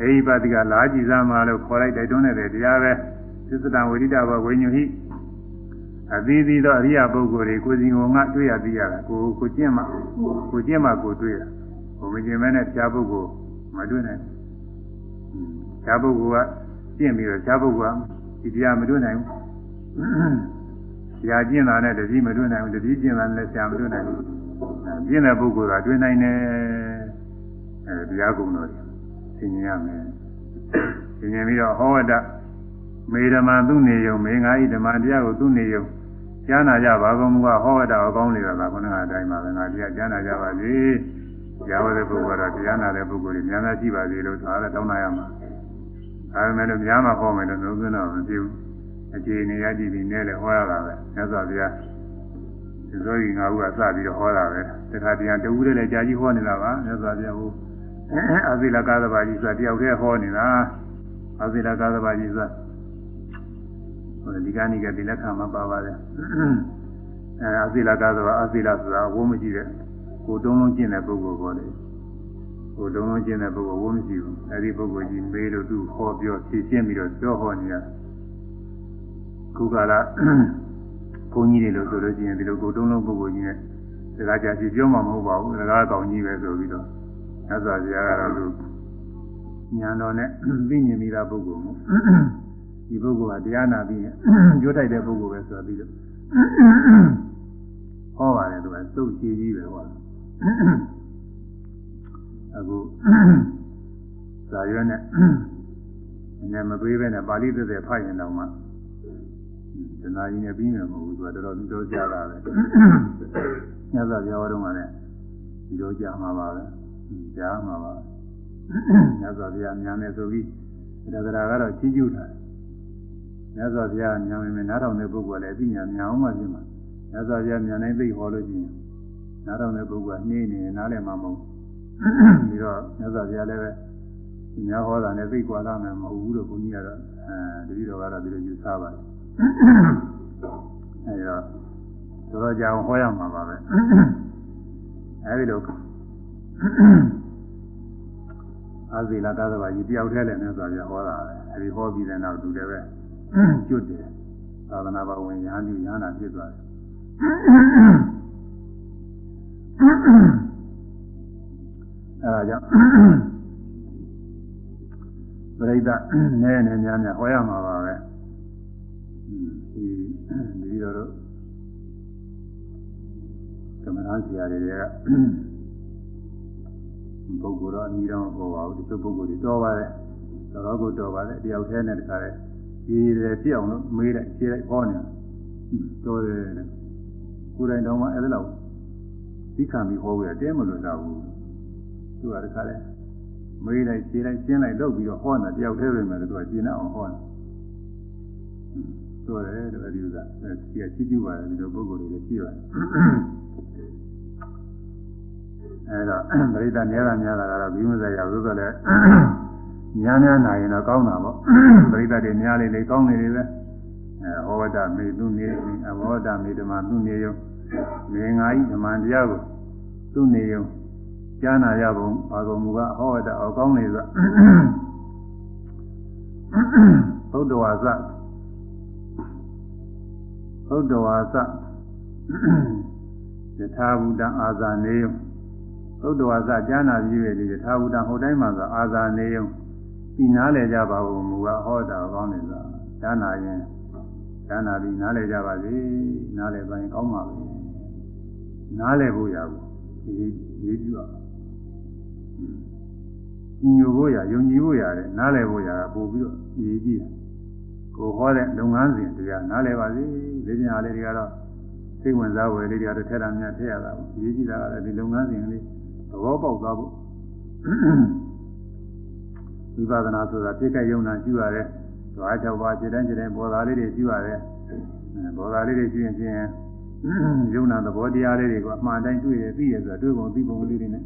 အေဟိပတိကလာကြည်စားမှလို့ခေါ်လိုက်တိုက်တွန်းနေတဲ့တရားပဲသစ္စာဝိရိတဘဝိညူဟိ အသီးသီးသောအရိယပုဂ္ဂိုလ်တွေကိုစီကိုငါတွေ့ရသိရတာကိုကိုကျင့်မှကိုကျင့်မှကိုတွေ့ရဟိုမကျင့်မဲနဲ့တရားပုဂ္ဂိုလ်မတွေ့နိုင်ဘူးတရားပုဂ္ဂိုလ်ကကျင့်ပြီးတော့တရားပုဂ္ဂိုလ်ကဒီတရားမတွေ့နိုင်ဘူးဆရာကျင့်တာနဲ့တတိမတွေ့နိုင်ဘူးတတိကျင့်တာနဲ့ဆရာမတွေ့နိုင်ဘူးကျင့်တဲ့ပုဂ္ဂိုလ်ကတွေ့နိုင်တယ်အဲတရားကုံတော်သင်ញရမယ်သင်ញပြီးတော့ဟောဝတ္တမေဓမ္မသူနေယုံမေငါဤဓမ္မတရားကိုသူနေယုံ ကြားနာကြပါကုန်မူကဟောဝတ္တအကောင်းလေးကခုနကအတိုင်းပါပဲငါတရားကြားနာကြပါစေကြားဝတဲ့ပုဂ္ဂိုလ်ကတော့တရားနာတဲ့ပုဂ္ဂိုလ်ကြီးများများရှိပါစေလို့သာလည်းတောင်းနာရမှာအဲဒါမဲ့လို့များမှဟောမယ်လို့လုံးဝတော့မဖြစ်ဘူးအခြေအနေရကြည့်ပြီးနဲလေဟောရတာပဲမြတ်စွာဘုရားဒီလိုကြီးငါ့ဦးကစပြီးတော့ဟောတာပဲတခါတည်းတူးလည်းကြာကြီးဟောနေတာပါမြတ်စွာဘုရားဟိုအဇိလကာသဘာကြီးဆိုတယောက်တည်းဟောနေတာအဇိလကာသဘာကြီးဆိုဟို ဒီကနေ့ကဒီလက်ခံမှာပါပါတယ်အဲအဇိလကာသဘာအဇိလဆိုတာဝိုးမရှိတဲ့ကိုတုံးလုံးကျင့်တဲ့ပုဂ္ဂိုလ်ပေါ်တယ်ကိုတုံးလုံးကျင့်တဲ့ပုဂ္ဂိုလ်ဝိုးမရှိဘူးအဲဒီပုဂ္ဂိုလ်ကြီးမေးလို့သူဟောပြောဖြည့်ရှင်းပြီးတော့ပြောဟောနေတာခုကလာဘုန်းကြီးတွေလို့ဆိုလို့ရှိရင်ဒီလိုကိုတုံးလုံးပုဂ္ဂိုလ်ကြီးနဲ့စကားကြစီပြောမှမဟုတ်ပါဘူးစကားကောင်းကြီးပဲဆိုပြီးတော့သစ္စာပြာကတော့သူညာတော်နဲ့သိမြင်မိတာပုဂ္ဂိုလ်မို့ ဒီပုဂ္ဂိုလ်ကတရားနာပြီးကြိုးတိုက်တဲ့ပုဂ္ဂိုလ်ပဲဆိုပြီးတော့ဟောပါတယ်သူကသုတ်ရှိကြီးပဲဟောအခုဇာရွက်နဲ့အနေမပေးပဲနဲ့ပါဠိသက်သက်ဖတ်ရင်တော့မှတဏှာကြီးနဲ့ပြီးမယ်မဟုတ်ဘူးသူကတော်တော်တော်ကြားတာပဲညဇာပြောတော့မှလည်းဒီလိုကြားမှာပါပဲကြားမှာပါညဇာပြညာနဲ့ဆိုပြီးဒါကြတာကတော့ချင်းကျူတာ ညဇာပြညာမင်းနားထောင်တဲ့ပုဂ္ဂိုလ်လည်းအညာညာအောင်မှပြင်မှာညဇာပြညာနိုင်သိဟောလို့ရှိရင်နားထောင်တဲ့ပုဂ္ဂိုလ်ကနှေးနေနားလည်းမမဟုတ်ပြီးတော့ညဇာပြလည်းပဲညာဟောတာနဲ့သိကွာလာမယ်မဟုတ်ဘူးလို့ဘုန်းကြီးကတော့အဲတတိတော်ကတော့ဒီလိုယူဆပါတယ်အဲဒီတော့တော်ကြောင်ဟောရမှာပါပဲအဲဒီလိုအာဇီလာသာသဘာကြီးတယောက်တည်းလည်းနဲ့ဆိုပြဟောတာပဲအဲဒီဟောပြီးတဲ့နောက်သူလည်းပဲ ကျွတ်တယ်သာသနာ့ဘဝင်ညာတိညာနာဖြစ်သွားတယ်အဲဒါကြောင့်ပြိဿနဲနဲများများဟောရမှာပါပဲဒီဒီလိုတော့ကမ္မရာဆရာတွေကပုဂ္ဂိုလ်တော့အနည်းတော့ပေါ်ပါဘူးဒီလိုပုဂ္ဂိုလ်တွေတော်ပါတယ်တော်တော်ကိုတော်ပါတယ်တယောက်တည်းနဲ့တခါလဲ ရေးတယ်ပြအောင်လို့မေးလိုက်ခြေလိုက်ဟောနေတာတော်တယ်ကိုယ်တိုင်တော့မှအဲ့ဒါလောက်သိခံပြီးဟောခဲ့တယ်တဲမလို့တော့ဘူးသူကတခါလဲမေးလိုက်ခြေလိုက်ကျင်းလိုက်လုပ်ပြီးတော့ဟောနေတာတယောက်တည်းပဲမယ်သူကကျင်းအောင်ဟောနေတာတော်တယ်တဲ့ဒီဥစ္စာဒီကချီးကျူးပါတယ်ဒီလိုပုဂ္ဂိုလ်တွေလည်းရှိပါတယ်အဲတော့ပရိသတ်များတာများတာကတော့ဘီမစရာသို့တော်လည်း များများနာရင်တော့ကောင်းတာပေါ့ပရိသတ်တွေများလေလေကောင်းနေလေပဲအဲဟောဝတ္တမေသူနေအဘောဝတ္တမေဓမ္မသူနေယုံမေငါဤဓမ္မတရားကိုသူနေယုံကြားနာရပုံဘာကုန်မူကဟောဝတ္တအကောင်းနေဆိုဘုဒ္ဓဝါစဘုဒ္ဓဝါစယထာဘူတံအာဇာနေယဘုဒ္ဓဝါစကြားနာပြီးပြီယထာဘူတံဟိုတိုင်းမှာဆိုအာဇာနေယ ဒီနားလည်ကြပါဘူးမူကဟောတာကောင်းတယ်ဆိုတာကြားနာရင်ကြားနာပြီးနားလည်ကြပါစေနားလည်ပိုင်းကောင်းပါပဲနားလည်ဖို့ရဘူးရေးရေးပြပါညိုဖို့ရယုံကြည်ဖို့ရတယ်နားလည်ဖို့ရပို့ပြီးတော့ရေးကြည့်တယ်ကိုဟောတဲ့လုပ်ငန်းစဉ်တရားနားလည်ပါစေဒီပြင်အားလေးတွေကတော့စိတ်ဝင်စားဝယ်လေးတွေကတော့ထက်တာများထည့်ရတာပေါ့ရေးကြည့်တာကလည်းဒီလုပ်ငန်းစဉ်လေးသဘောပေါက်သွားဖို့ ဝိပဿနာဆိုတာပြည့်ကဲယုံနာရှိရတယ်။ဓဝါ၆ပါးခြေတိုင်းခြေတိုင်းပေါ်သားလေးတွေရှိရတယ်။ဘောဓာလေးတွေရှိရင်ချင်းယုံနာသဘောတရားလေးတွေကအမှန်တိုင်းတွေ့ရသိရဆိုတာတွေ့ပုံသိပုံလေးတွေနဲ့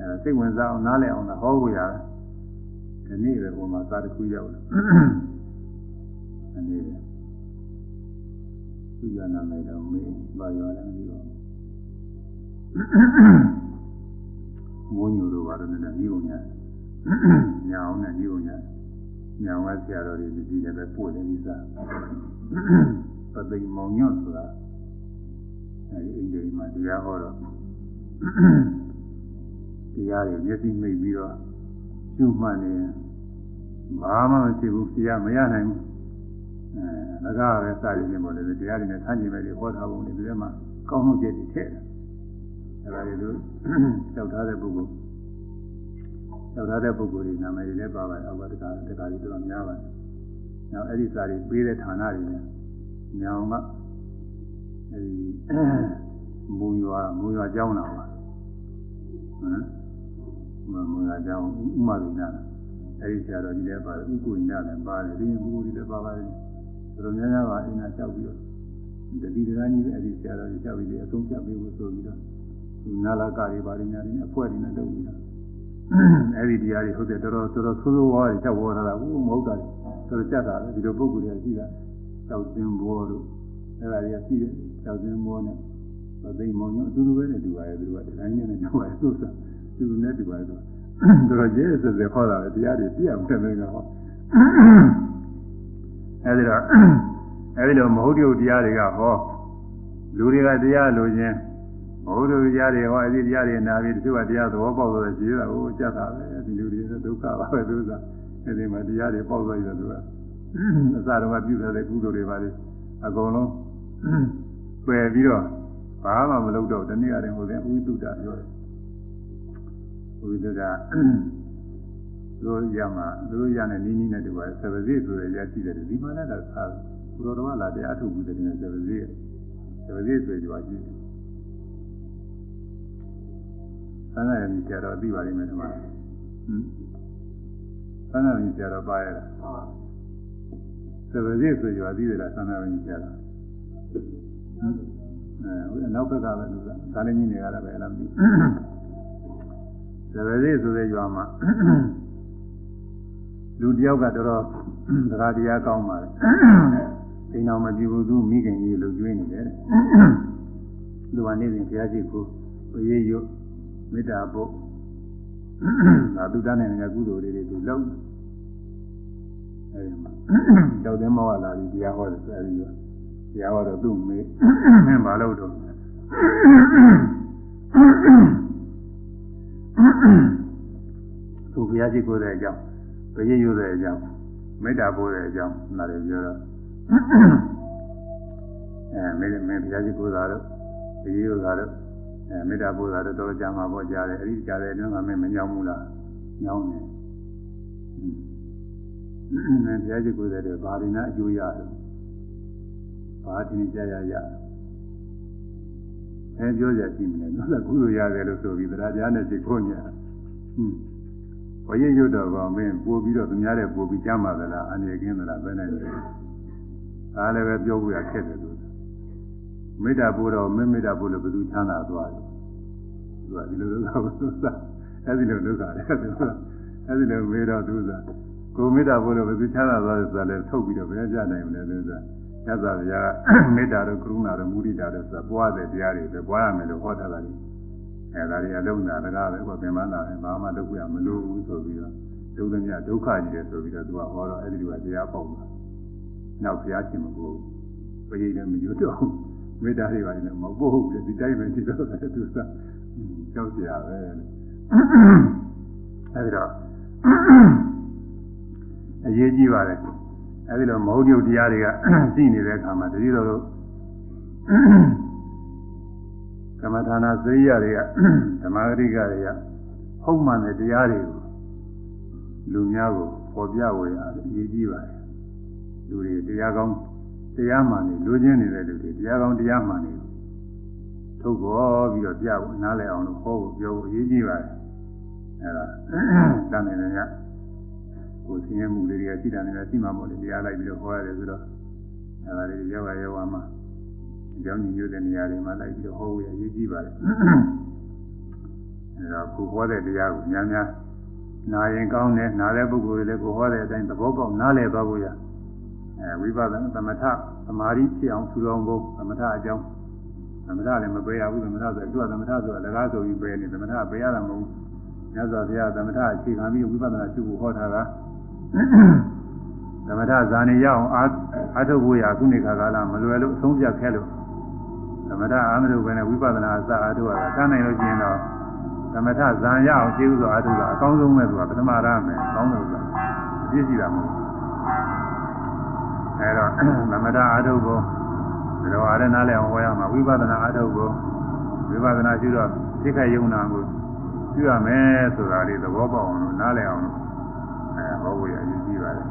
အဲစိတ်ဝင်စားအောင်နားလည်အောင်ဟောဖို့ရတယ်ဒီနေ့ပဲပုံမှာသာတစ်ခုရောက်လာဒီနေ့သူရနာမယ်တော့မေးပါရောလည်းမသိပါဘူးမိုးညိုတို့ကတော့လည်းပြီးပုံညာ ညာအောင်နဲ့ပြီးပုံညာညာဝဆရာတော်တွေဒီလည်းပဲပို့တယ်ဒီစားပသိမ်မောင်ညွတ်ဆိုတာအဲဒီအိန္ဒိယမှာတရားဟောတော့တရားတွေမျက်စိမိတ်ပြီးတော့ရှုမှတ်နေဘာမှမဖြစ်ဘူးတရားမရနိုင်ဘူးအဲလကားပဲစရည်ခြင်းပေါ့လေတရားတွေနဲ့ဆန့်ကျင်မဲ့တွေဟောထားပုံတွေဒီထဲမှာကောင်းမှုချက်တွေထည့်တယ်အဲဒါတွေလို့ကြောက်ထားတဲ့ပုဂ္ဂိုလ် ကြောက်ထားတဲ့ပုဂ္ဂိုလ်တွေနာမည်တွေလည်းပါပါတယ်အောက်ကတကားတကားတွေတော့များပါတယ်နောက်အဲ့ဒီစာတွေပေးတဲ့ဌာနတွေနဲ့ညောင်ကအဲဒီမူရွာမူရွာကျောင်းတော်ပါဟမ်မူရွာကျောင်းဥမာရိနာအဲဒီဆရာတော်ကြီးလည်းပါတယ်ဥက္ကိုရိနာလည်းပါတယ်ဒီဥက္ကိုရိလည်းပါပါတယ်တော်တော်များများပါအိမ်နာလျှောက်ပြီးတော့တတိတကားကြီးပဲအဲဒီဆရာတော်ကြီးလျှောက်ပြီးအဆုံးဖြတ်ပေးဖို့ဆိုပြီးတော့နာလာကတွေပါရညာတွေနဲ့အဖွဲ့တွေနဲ့လုပ်ပြီးတော့ အဲဒီတရားတွေဟုတ်တယ်တော်တော်တော်တော်ဆိုးဆိုးဝါးတွေချက်ဝေါ်ထားတာဘူးမဟုတ်တာတော်တော်ကြက်တာလေဒီလိုပုံကူတွေရှိတာတောက်တင်ဘောတို့အဲဒါတွေကရှိတယ်တောက်တင်ဘောနဲ့သိမောင်ညအတူတူပဲနဲ့တူပါရဲ့သူကဒီတိုင်းနဲ့နဲ့တူပါရဲ့သူကသူနဲ့တူပါရဲ့သူတော်တော်ကျဲဆက်ဆက်ခေါ်တာပဲတရားတွေပြအောင်တယ်မင်းကဟောအဲဒီတော့အဲဒီလိုမဟုတ်တဲ့တရားတွေကဟောလူတွေကတရားလိုခြင်း မဟုတ်တဲ့တရားတွေဟောအဲဒီတရားတွေနာပြီးတချို့ကတရားသဘောပေါက်လို့ရှိတာဟိုကြက်တာပဲဒီလူတွေဒုက္ခပါပဲသူကအဲဒီမှာတရားတွေပေါက်သွားရတဲ့သူကအစတော့ပြုထားတဲ့ကုသိုလ်တွေပါလေအကုန်လုံးပယ်ပြီးတော့ဘာမှမလုပ်တော့တနည်းအားဖြင့်ဟိုတဲ့ဥဒုဒပြောတယ်ဥဒုဒတို့ရမှာတို့ရနဲ့နီးနီးနဲ့တူပါတယ်ဆယ်ပစီဆိုရရရှိတယ်ဒီမှာလည်းတော့သာဘုရောတော်လာတရားထုတ်ပြီးတဲ့ဆယ်ပစီဆယ်ပစီဆိုကြပါရှိတ ယ်ဆန္ဒရည်ဆရာတော်သိပါလိမ့်မယ်ဒီမှာဟမ်ဆန္ဒရည်ဆရာတော်ပါရတာဆယ်ပစီဆိုကြပါသိတယ်လားဆန္ဒရည်ဆရာတော်အဲနောက်ဘက်ကပဲလို့ဒါလည်းကြီးနေရတာပဲအဲ့လိုမျိုးသရသေးဆိုတဲ့ရွာမှာလူတယောက်ကတော်တော်သရာတရားကောင်းပါလေအိမ်တော်မကြည့်ဘူးသူမိခင်ကြီးလူကျွေးနေတယ်သူကနေစဉ်ဘုရားရှိခိုးပရိယု မေတ္တာပို့ဒါသူတန်းနေတဲ့ကုသိုလ်လေးတွေသူလုပ်အဲဒီမှာကြောက်တဲ့မောဟလာပြီးတရားဟောတယ်ဆိုအဲဒီရွာတရားဟောတော့သူ့မေးမင်းဘာလို့တော့သူဘုရားရှိခိုးတဲ့အကြောင်းပရိယုတဲ့အကြောင်းမေတ္တာပို့တဲ့အကြောင်းနားလည်းပြောတော့အဲမင်းမင်းဘုရားရှိခိုးတာတော့ပရိယုတာတော့ အဲမေတ္တာပို့တာတော့တော်ကြမှာပေါ့ကြားတယ်အဲ့ဒီကြားတဲ့အတွင်းကမင်းမညောင်းဘူးလားညောင်းတယ်မင်းဘုရားရှိခိုးတဲ့ဘာရင်းနာအကျိုးရတယ်ဘာတင်ကြရရအဲပြောကြကြည့်မလဲတော့ကုသိုလ်ရတယ်လို့ဆိုပြီးတရားကြားနဲ့သိခိုးညာဟွန်းဘဝရင်ရွတ်တော်ကောင်မင်းပို့ပြီးတော့သူများတဲ့ပို့ပြီးကြားမှာသလားအနေကင်းသလားပဲနိုင်တယ်ဒါလည်းပဲပြောဖို့ရခက်တယ်လို့ မေတ္တာပို့တော့မင်းမေတ္တာပို့လို့ဘယ်သူချမ်းသာသွားလဲသူကဒီလိုလုပ်တော့သူစားအဲဒီလိုလုပ်တာလေသူကအဲဒီလိုမေးတော့သူစားကိုမေတ္တာပို့လို့ဘယ်သူချမ်းသာသွားလဲဆိုတာလည်းထုတ်ပြီးတော့ဘယ်ကြနိုင်မလဲသူစားမြတ်စွာဘုရားမေတ္တာတို့ကရုဏာတို့မုဒိတာတို့ဆိုတာပွားတဲ့တရားတွေပဲပွားရမယ်လို့ဟောထားတာလေအဲဒါတွေအလုံးတာတကားပဲပေါ့ပြန်မလာတယ်ဘာမှဒုက္ခရမလို့ဘူးဆိုပြီးတော့ဒုက္ခမြဒုက္ခကြီးတယ်ဆိုပြီးတော့သူကဟောတော့အဲ့ဒီလိုကတရားပေါက်တာနောက်ဘုရားရှင်မကိုဘယ်ရင်မရွတ်တော့ မေတ္တာတွေပါနေမဟုတ်ဘူးဒီတိုင်းပဲဒီတော့သူကကြောက်ကြရပဲအဲဒီတော့အရေးကြီးပါတယ်အဲဒီလိုမဟုတ်ရုပ်တရားတွေကရှိနေတဲ့အခါမှာတတိတော်တို့ကမ္မထာနာစရိယတွေကဓမ္မဂရိကတွေကဟုတ်မှန်တဲ့တရားတွေကိုလူများကိုပေါ်ပြဝေရအရေးကြီးပါတယ်လူတွေတရားကောင်း တရားမှန်နေလူချင်းနေတဲ့လူတွေတရားကောင်းတရားမှန်နေထုတ်ပေါ်ပြီးတော့ပြဖို့နားလည်အောင်လို့ဟောဖို့ပြောဖို့အရေးကြီးပါတယ်အဲဒါတန်နေတယ်ကကိုဆင်းရဲမှုလေးတွေကရှိတာနေတာရှိမှမို့လေတရားလိုက်ပြီးတော့ဟောရတယ်ဆိုတော့အဲအဲဒါလေးယောဂယောဂမှာအကြောင်းညီညွတ်တဲ့နေရာတွေမှာလိုက်ပြီးတော့ဟောဖို့ရည်ကြီးပါတယ်အဲဒါကိုဟောတဲ့တရားကိုများများနာရင်ကောင်းတယ်နားတဲ့ပုဂ္ဂိုလ်တွေလည်းကိုဟောတဲ့အတိုင်းသဘောပေါက်နားလည်သွားဖို့ရ အဲဝိပဿနာသမထသမာဓိဖြစ်အောင်ထူထောင်ဖို့သမထအကြောင်းသမထလည်းမပယ်ရဘူးသမထဆိုသူကသမထဆိုတာလည်းကားဆိုပြီးပယ်နေသမထပယ်ရတာမဟုတ်ဘူးမြတ်စွာဘုရားသမထအခြေခံပြီးဝိပဿနာရှုဖို့ဟောထားတာသမထဇာနေရအောင်အာအထုတ်ဖို့ရခုနေခါကာလမလွယ်လို့အဆုံးပြတ်ခဲ့လို့သမထအာမလို့ပဲနဲ့ဝိပဿနာအစအထုတ်ရတာတန်းနိုင်လို့ကျင်တော့သမထဇာရအောင်ရှင်းဥစွာအထုတ်တာအကောင်းဆုံးပဲဆိုတာပထမရမယ်အကောင်းဆုံးဆိုတာအပြည့်ရှိတာမဟုတ် အဲတော့သမထအထုတ်ဖို့ဒီလိုအားနဲ့နားလည်အောင်ဟောရမှာဝိပဿနာအထုတ်ဖို့ဝိပဿနာရှုတော့သိက္ခာယုံနာကိုရှုရမယ်ဆိုတာလေးသဘောပေါက်အောင်လို့နားလည်အောင်လို့အဲဟောဖို့ရအရေးကြီးပါတယ်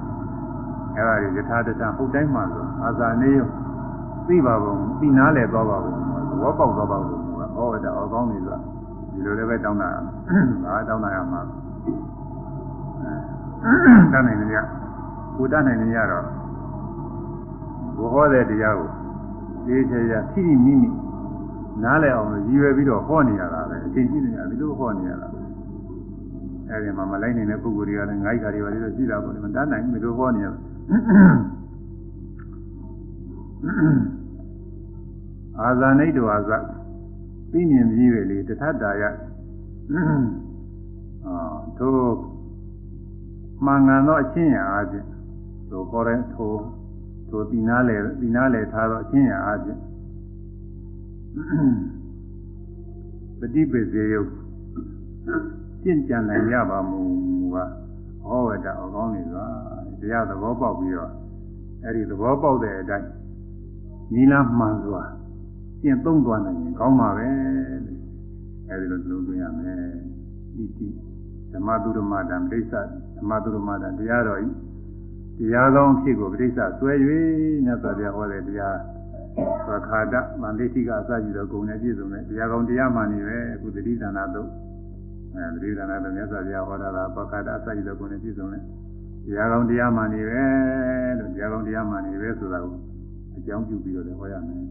အဲဒါကြီးယထာတထဟုတ်တိုင်းမှဆိုအာဇာနေယသိပါပုံသိနားလည်သွားပါပုံသဘောပေါက်သွားပါပုံဟောတာအကောင်းနေဆိုတာဒီလိုလည်းပဲတောင်းတာငါတောင်းတာရမှာတတ်နိုင်နေရကိုတတ်နိုင်နေရတော့ ဘုဟောတဲ့တရားကိုဒီချေရထိထိမိမိနားလည်အောင်လို့ရည်ရွယ်ပြီးတော့ဟောနေရတာပဲအချိန်ကြီးနေတာဒီလိုဟောနေရတာအဲဒီမှာမလိုက်နိုင်တဲ့ပုဂ္ဂိုလ်တွေကလည်းငိုက်ခါတွေပါလေတော့ရှိတာပေါ့လေမတတ်နိုင်ဘူးဒီလိုဟောနေရအာဇာနိတ်တော်အာဇသိမြင်ပြီးပဲလေတထတာယအာထိုမှန်ကန်သောအချင်းရာအချင်းသို့ခေါ်တဲ့ထို ထိုဒီနာလေဒီနာလေထားသောအချင်းရာအချင်းပฏิပစေယုကျင့်ကြံနိုင်ရပါမူကဟောဝတ္တအကောင်းနေစွာတရားသဘောပေါက်ပြီးတော့အဲ့ဒီသဘောပေါက်တဲ့အတိုင်းနီလာမှန်စွာကျင့်သုံးသွားနိုင်ရင်ကောင်းပါပဲအဲဒီလိုလုပ်သွင်းရမယ်ဣတိဓမ္မသူဓမ္မတံပဋိစ္စဓမ္မသူဓမ္မတံတရားတော်ဤ တရားကောင်းဖြစ်ကိုပဋိစ္စဆွဲ၍မြတ်စွာဘုရားဟောတဲ့တရားသခါဒမန္တိတိကအစရှိသောဂုဏ်နဲ့ပြည့်စုံတဲ့တရားကောင်းတရားမှန်နေပဲအခုတတိသနာတုတ်အဲတတိသနာတုတ်မြတ်စွာဘုရားဟောတာကပခါဒအစရှိသောဂုဏ်နဲ့ပြည့်စုံတဲ့တရားကောင်းတရားမှန်နေပဲလို့တရားကောင်းတရားမှန်နေပဲဆိုတာကိုအကြောင်းပြုပြီးတော့လည်းဟောရမယ်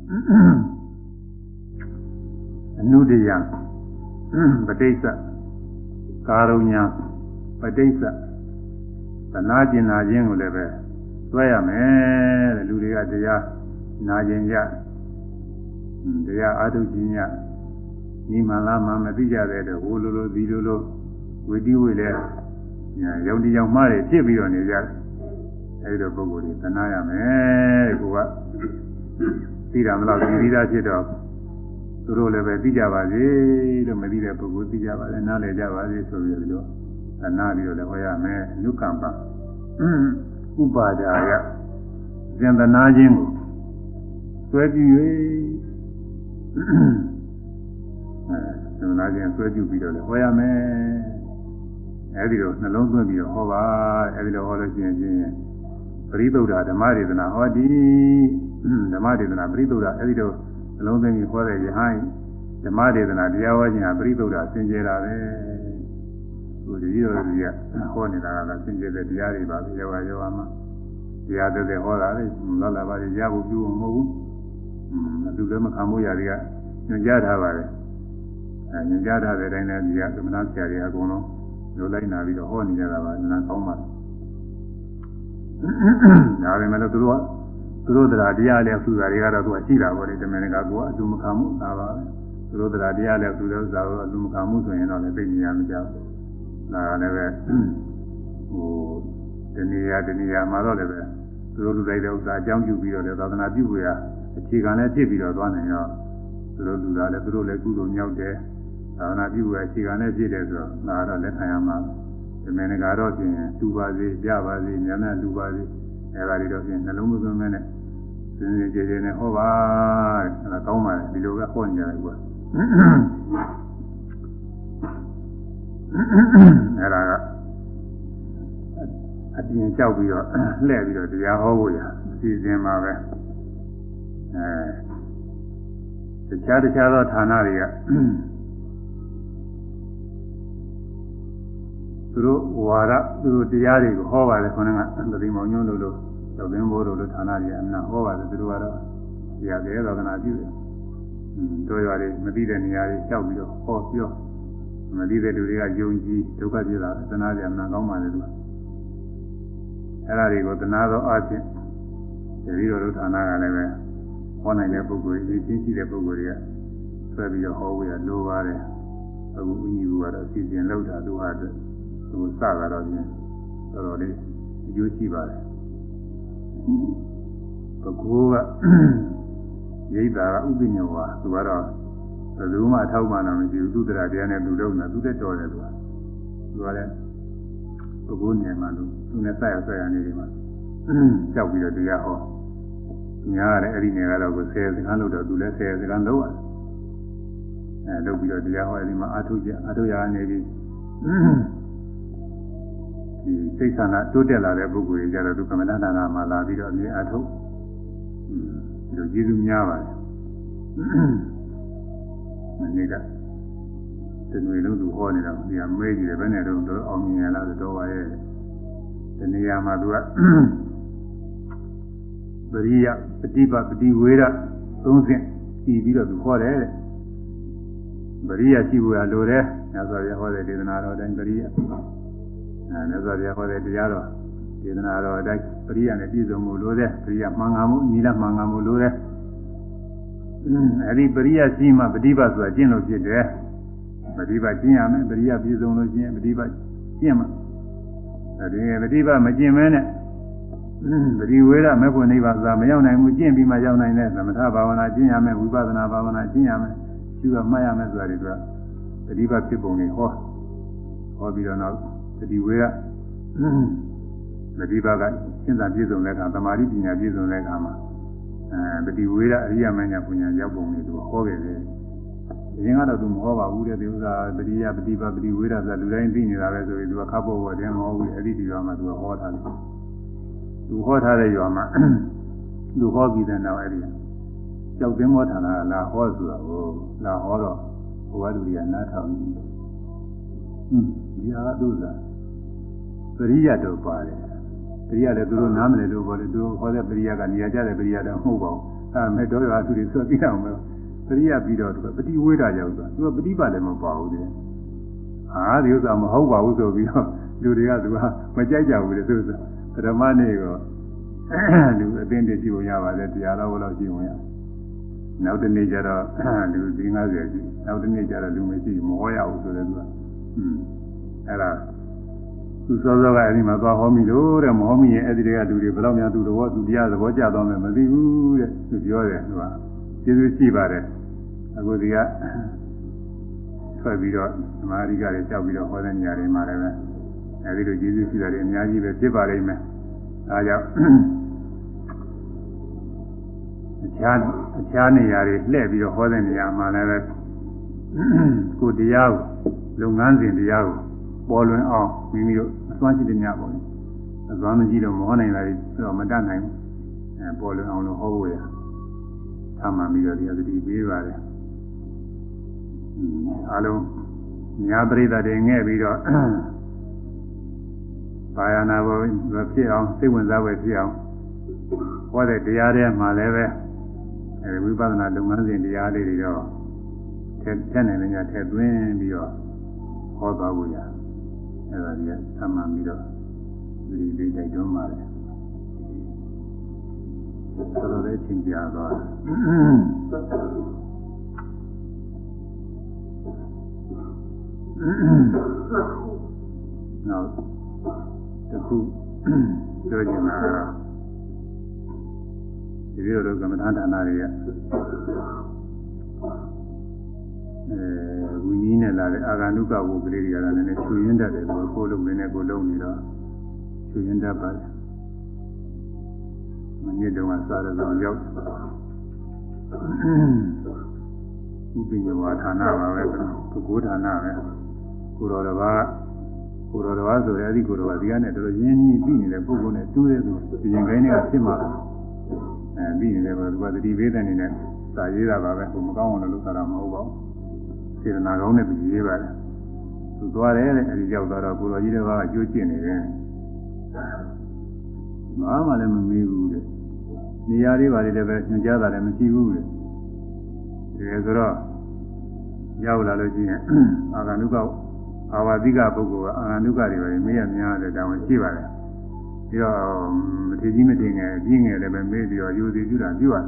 အနုတယပဋိစ္စကာရုညာပဋိစ္စ သနာကျင်နာခြင်းကိုလည်းပဲတွဲရမယ်တဲ့လူတွေကတရားနာခြင်းရတရားအားထုတ်ခြင်းရနိမလာမမသိကြတဲ့တော့ဟိုလိုလိုဒီလိုလိုဝိတိဝိလဲယုံတရားမှားတွေဖြစ်ပြီးတော့နေကြတယ်အဲဒီတော့ပုဂ္ဂိုလ်တွေသနာရမယ်ကိုကသိတာမလားသိပြီးသားဖြစ်တော့သူတို့လည်းပဲသိကြပါစေလို့မသိတဲ့ပုဂ္ဂိုလ်သိကြပါလေနားလည်ကြပါစေဆိုပြီးတော့ သနာပြီးတော့လည်းဟောရမယ်အနုကမ္ပဥပါဒါယဇင်သနာခြင်းကိုဆွဲကြည့်၍အဲဇင်သနာခြင်းဆွဲကြည့်ပြီးတော့လည်းဟောရမယ်အဲဒီတော့နှလုံးသွင်းပြီးတော့ဟောပါအဲဒီလိုဟောလို့ရှိရင်ချင်းပရိသုဒ္ဓဓမ္မဒေသနာဟောဒီဓမ္မဒေသနာပရိသုဒ္ဓအဲဒီတော့နှလုံးသွင်းပြီးဟောတဲ့ယဟန်ဓမ္မဒေသနာတရားဟောခြင်းဟာပရိသုဒ္ဓစင်ကြယ်တာပဲ ဟိုဒီလိုကြီးကဟောနေတာကလည်းစင်ကြယ်တဲ့တရားတွေပါပဲယောဂယောဂမှာတရားတဲ့တဲ့ဟောတာလေလောလာပါရရဖို့ပြုမဟုတ်ဘူးအတူလည်းမခံဖို့ရတွေကညွှန်ကြားထားပါတယ်အဲညွှန်ကြားထားတဲ့အတိုင်းလည်းဒီကသမဏဆရာတွေအကုန်လုံးလိုလိုက်နာပြီးတော့ဟောနေကြတာပါနားကောင်းပါတယ်ဒါပေမဲ့လို့သူတို့ကသူတို့တရားတရားလည်းသူတာတွေကတော့သူကရှိတာပေါ့လေတမန်ကကိုကအတူမခံမှုသာပါပဲသူတို့တရားတရားလည်းသူတို့ဥစ္စာကိုအတူမခံမှုဆိုရင်တော့လည်းသိနေရမကြဘူး ဒါကလည်းပဲဟိုတဏှာတဏှာမှာတော့လည်းပဲသူတို့လူလိုက်တဲ့ဥစ္စာအကြောင်းပြုပြီးတော့လည်းသာသနာပြုဖို့ရအခြေခံလည်းဖြစ်ပြီးတော့သွားနိုင်တော့သူတို့လူသားလည်းသူတို့လည်းကုသိုလ်မြောက်တယ်သာသနာပြုဖို့အခြေခံလည်းဖြစ်တယ်ဆိုတော့ဒါတော့လက်ခံရမှာတမန်ကတော့ပြင်တူပါစေကြပါစေဉာဏ်နဲ့တူပါစေအဲဒါတွေတော့ပြင်နှလုံးသွင်းမဲ့နဲ့စင်စင်ကြယ်ကြယ်နဲ့ဟောပါအဲဒါကောင်းပါလေဒီလိုပဲဟောနေကြတယ်ကွာ အဲ့ဒါကအပြင်လျှောက်ပြီးတော့လှည့်ပြီးတော့တရားဟောဖို့ရအစီအစဉ်မှာပဲအဲတခြားတခြားသောဌာနတွေကသူတို့ဝါဒသူတို့တရားတွေကိုဟောပါတယ်ခေါင်းကသတိမောင်ညွန့်လို့လို့ကျောက်သင်းဘိုးတို့လိုဌာနတွေအမှန်ဟောပါတယ်သူတို့ကတော့ရာကဲသောကနာပြုတယ်တို့ရွာတွေမသိတဲ့နေရာတွေကြောက်ပြီးတော့ဟောပြော မသိတဲ့လူတွေကယုံကြည်ဒုက္ခပြတာသနာကြအမှန်ကောင်းပါလေသူကအဲ့ဒါတွေကိုသနာသောအချင်းတတိတော်တို့ဌာနကလည်းပဲဟောနိုင်တဲ့ပုဂ္ဂိုလ်ကြီးချင်းရှိတဲ့ပုဂ္ဂိုလ်တွေကဆွဲပြီးတော့ဟောဝေရလိုပါတယ်အခုဦးညီဘူးကတော့စီစဉ်လောက်တာသူဟာအတွက်သူစတာတော့ညတော်တော်လေးအကျိုးရှိပါတယ်ပကူကရိတ်တာကဥပညောဟာသူကတော့ ဘယ်သူမှအထောက်မှတော့မရှိဘူးသူတရာတရားနဲ့သူလုံးနေသူတက်တော်တယ်သူကသူကလည်းပကူနေမှလို့သူနဲ့ဆက်ရဆက်ရနေတယ်မှာကြောက်ပြီးတော့တရားဟောသူများကလည်းအဲ့ဒီနေရာတော့ကိုဆယ်စကားလို့တော့သူလည်းဆယ်စကားလုံးရတယ်အဲလုပ်ပြီးတော့တရားဟောအဲဒီမှာအာထုကြအာထုရနေပြီးဒီစိတ်ဆန္ဒတိုးတက်လာတဲ့ပုဂ္ဂိုလ်တွေကြတော့သူကမ္မဋ္ဌာန်းမှာလာပြီးတော့အမြဲအာထုဒီလိုကျေးဇူးများပါတယ် မနေ့ကတနွေလုံးသူဟောနေတော့ဒီကမေးကြည့်တယ်ဘယ်နဲ့တော့တော့အောင်မြင်ရလားဆိုတော့ပါရဲ့ဒီနေရာမှာသူကပရိယပฏิပတ်ပฏิဝေရသုံးဆင့်တည်ပြီးတော့သူဟောတယ်တဲ့ပရိယရှိဖို့ရလိုတယ်ညဇောပြဟောတဲ့ဒေသနာတော်တိုင်းပရိယအဲညဇောပြဟောတဲ့တရားတော်ဒေသနာတော်အတိုင်းပရိယနဲ့ပြည့်စုံမှုလိုတဲ့ပရိယမှန်ကန်မှုနိလမှန်ကန်မှုလိုတဲ့ အဲဒီပရိယရှိမှပฏิပတ်ဆိုတာကျင့်လို့ဖြစ်တယ်ပฏิပတ်ကျင့်ရမယ်ပရိယပြည့်စုံလို့ကျင့်ပฏิပတ်ကျင့်မှအဲဒီပฏิပတ်မကျင့်မဲနဲ့ပရိဝေဒမေဖို့နိဗ္ဗာန်ဆိုတာမရောက်နိုင်ဘူးကျင့်ပြီးမှရောက်နိုင်တဲ့သမထဘာဝနာကျင့်ရမယ်ဝိပဿနာဘာဝနာကျင့်ရမယ်ကျူကမှတ်ရမယ်ဆိုတာတွေကပฏิပတ်ဖြစ်ပုံတွေဟောဟောပြီးတော့နောက်ပရိဝေဒပฏิပတ်ကရှင်းသာပြည့်စုံတဲ့အခါသမာဓိပညာပြည့်စုံတဲ့အခါမှာ အဲပฏิဝေဒအရိယမညာပညာရောက်ပုံတွေသူဟောခဲ့တယ်အရင်ကတော့သူမဟောပါဘူးတဲ့ဒီဥစ္စာပရိယပฏิပတ်ပฏิဝေဒဆိုတာလူတိုင်းသိနေတာပဲဆိုပြီးသူကခပ်ဖို့ပေါ်တယ်မဟုတ်ဘူးအဲ့ဒီဒီကမှသူကဟောထားတယ်သူဟောထားတဲ့ရွာမှာသူဟောပြီးတဲ့နောက်အဲ့ဒီကြောက်သိမ်းမောဌာနကလာဟောဆိုတာကိုလာဟောတော့ဘုရားလူတွေကနားထောင်နေတယ်။ဟွန်းဒီဟာကသူကပရိယတော့ပါတယ် ပရိယလည်းသူတို့နားမလည်လို့ပေါ့လေသူဟောတဲ့ပရိယကနေရာကျတဲ့ပရိယတော့မဟုတ်ပါဘူး။အဲမဲ့တော့ရွာသူတွေဆိုပြီးအောင်မယ်ပရိယပြီးတော့သူကပฏิဝေဒရောက်သွားသူကပฏิပါလည်းမပါဘူးတဲ့။ဟာဒီဥစ္စာမဟုတ်ပါဘူးဆိုပြီးတော့လူတွေကသူကမကြိုက်ကြဘူးလေသူကပထမနေ့ကလူအသိတည်းရှိဖို့ရပါတယ်တရားတော်ဘလို့ရှိဝင်ရနောက်တနေ့ကျတော့လူ50ရှိနောက်တနေ့ကျတော့လူမရှိမဟောရဘူးဆိုတဲ့သူကอืมအဲ့ဒါ သူစောစောကအဲ့ဒီမှာသွားဟောမိလို့တဲ့မဟောမိရင်အဲ့ဒီတွေကလူတွေဘယ်တော့မှသူတော်သူတရားသဘောကျသွားမယ်မသိဘူးတဲ့သူပြောတယ်သူကကျေးဇူးရှိပါတယ်အခုဒီကထွက်ပြီးတော့သမာဓိကတွေကြောက်ပြီးတော့ဟောတဲ့နေရာတွေမှာလည်းပဲအဲဒီလိုကျေးဇူးရှိတာတွေအများကြီးပဲဖြစ်ပါလိမ့်မယ်ဒါကြောင့်အခြားအခြားနေရာတွေလှည့်ပြီးတော့ဟောတဲ့နေရာမှာလည်းပဲကိုတရားကိုလုပ်ငန်းစဉ်တရားကို ပေါ်လွင်အောင်မိမိတို့အစွမ်းရှိတဲ့ညပေါ့လေအစွမ်းမရှိတော့မဟောနိုင်တာတွေဆိုတော့မတတ်နိုင်ဘူးအဲပေါ်လွင်အောင်လို့ဟောဖို့ရသာမှန်ပြီးတော့ဒီအသတိပေးပါတယ်အားလုံးညာပရိသတ်တွေငဲ့ပြီးတော့ဘာယာနာဘောဖြစ်အောင်စိတ်ဝင်စားပွဲဖြစ်အောင်ဟောတဲ့တရားတွေမှာလည်းပဲအဲဝိပဿနာလုပ်ငန်းစဉ်တရားလေးတွေတော့ထက်ထက်နိုင်နေကြထက်သွင်းပြီးတော့ဟောသွားဖို့ရ အဲဒါကြီးဆမ်းမှန်ပြီးတော့ဒီလေးတိုက်တွန်းပါတယ်တော်တော်လေးသင်ပြသွားနောက်တခုပြောချင်တာကတော့ဒီလိုလိုကမ္မထာဌာနတွေကအဲ ဝိနည်းနဲ့လာတဲ့အာဂန္တုကဘုကလေးတွေကလည်းနည်းနည်းချွေရင်းတတ်တယ်လို့ကိုယ်လုံးနေနဲ့ကိုယ်လုံးနေတော့ချွေရင်းတတ်ပါတယ်မနစ်တုန်းကစားတဲ့ကောင်ရောက်ဥပ္ပညဝါဌာနပါပဲပုဂ္ဂိုလ်ဌာနပဲကိုတော်တစ်ပါးကိုတော်တော်ဆိုရင်အဲဒီကိုတော်ကဒီကနေ့တော်တော်ရင်းနှီးပြီးနေတဲ့ပုဂ္ဂိုလ်နဲ့တူးတဲ့သူဒီရင်ကိုင်းတွေကဖြစ်မှာအဲပြီးနေတယ်ကသူကတတိပေးတဲ့အနေနဲ့စာရေးတာပါပဲဟိုမကောင်းအောင်လို့လုပ်တာမဟုတ်ပါဘူး စေတနာကောင်းတဲ့သူရေးပါတယ်သူသွားတယ်တဲ့အဲဒီရောက်သွားတော့ကိုတော်ကြီးတစ်ပါးကကြိုးကျင့်နေတယ်ဘာမှလည်းမမေးဘူးတဲ့နေရာလေးပါလေလည်းပဲညွှန်ကြားတာလည်းမရှိဘူးတဲ့တကယ်ဆိုတော့ရောက်လာလို့ရှိရင်အာဂန္ဓုကအာဝတိကပုဂ္ဂိုလ်ကအာဂန္ဓုကတွေပဲမေးရများတယ်တောင်းရှိပါတယ်ပြီးတော့မထေကြီးမတင်ငယ်အပြင်းငယ်လည်းပဲမေးပြီးတော့ယူစီပြုတာပြုရတယ်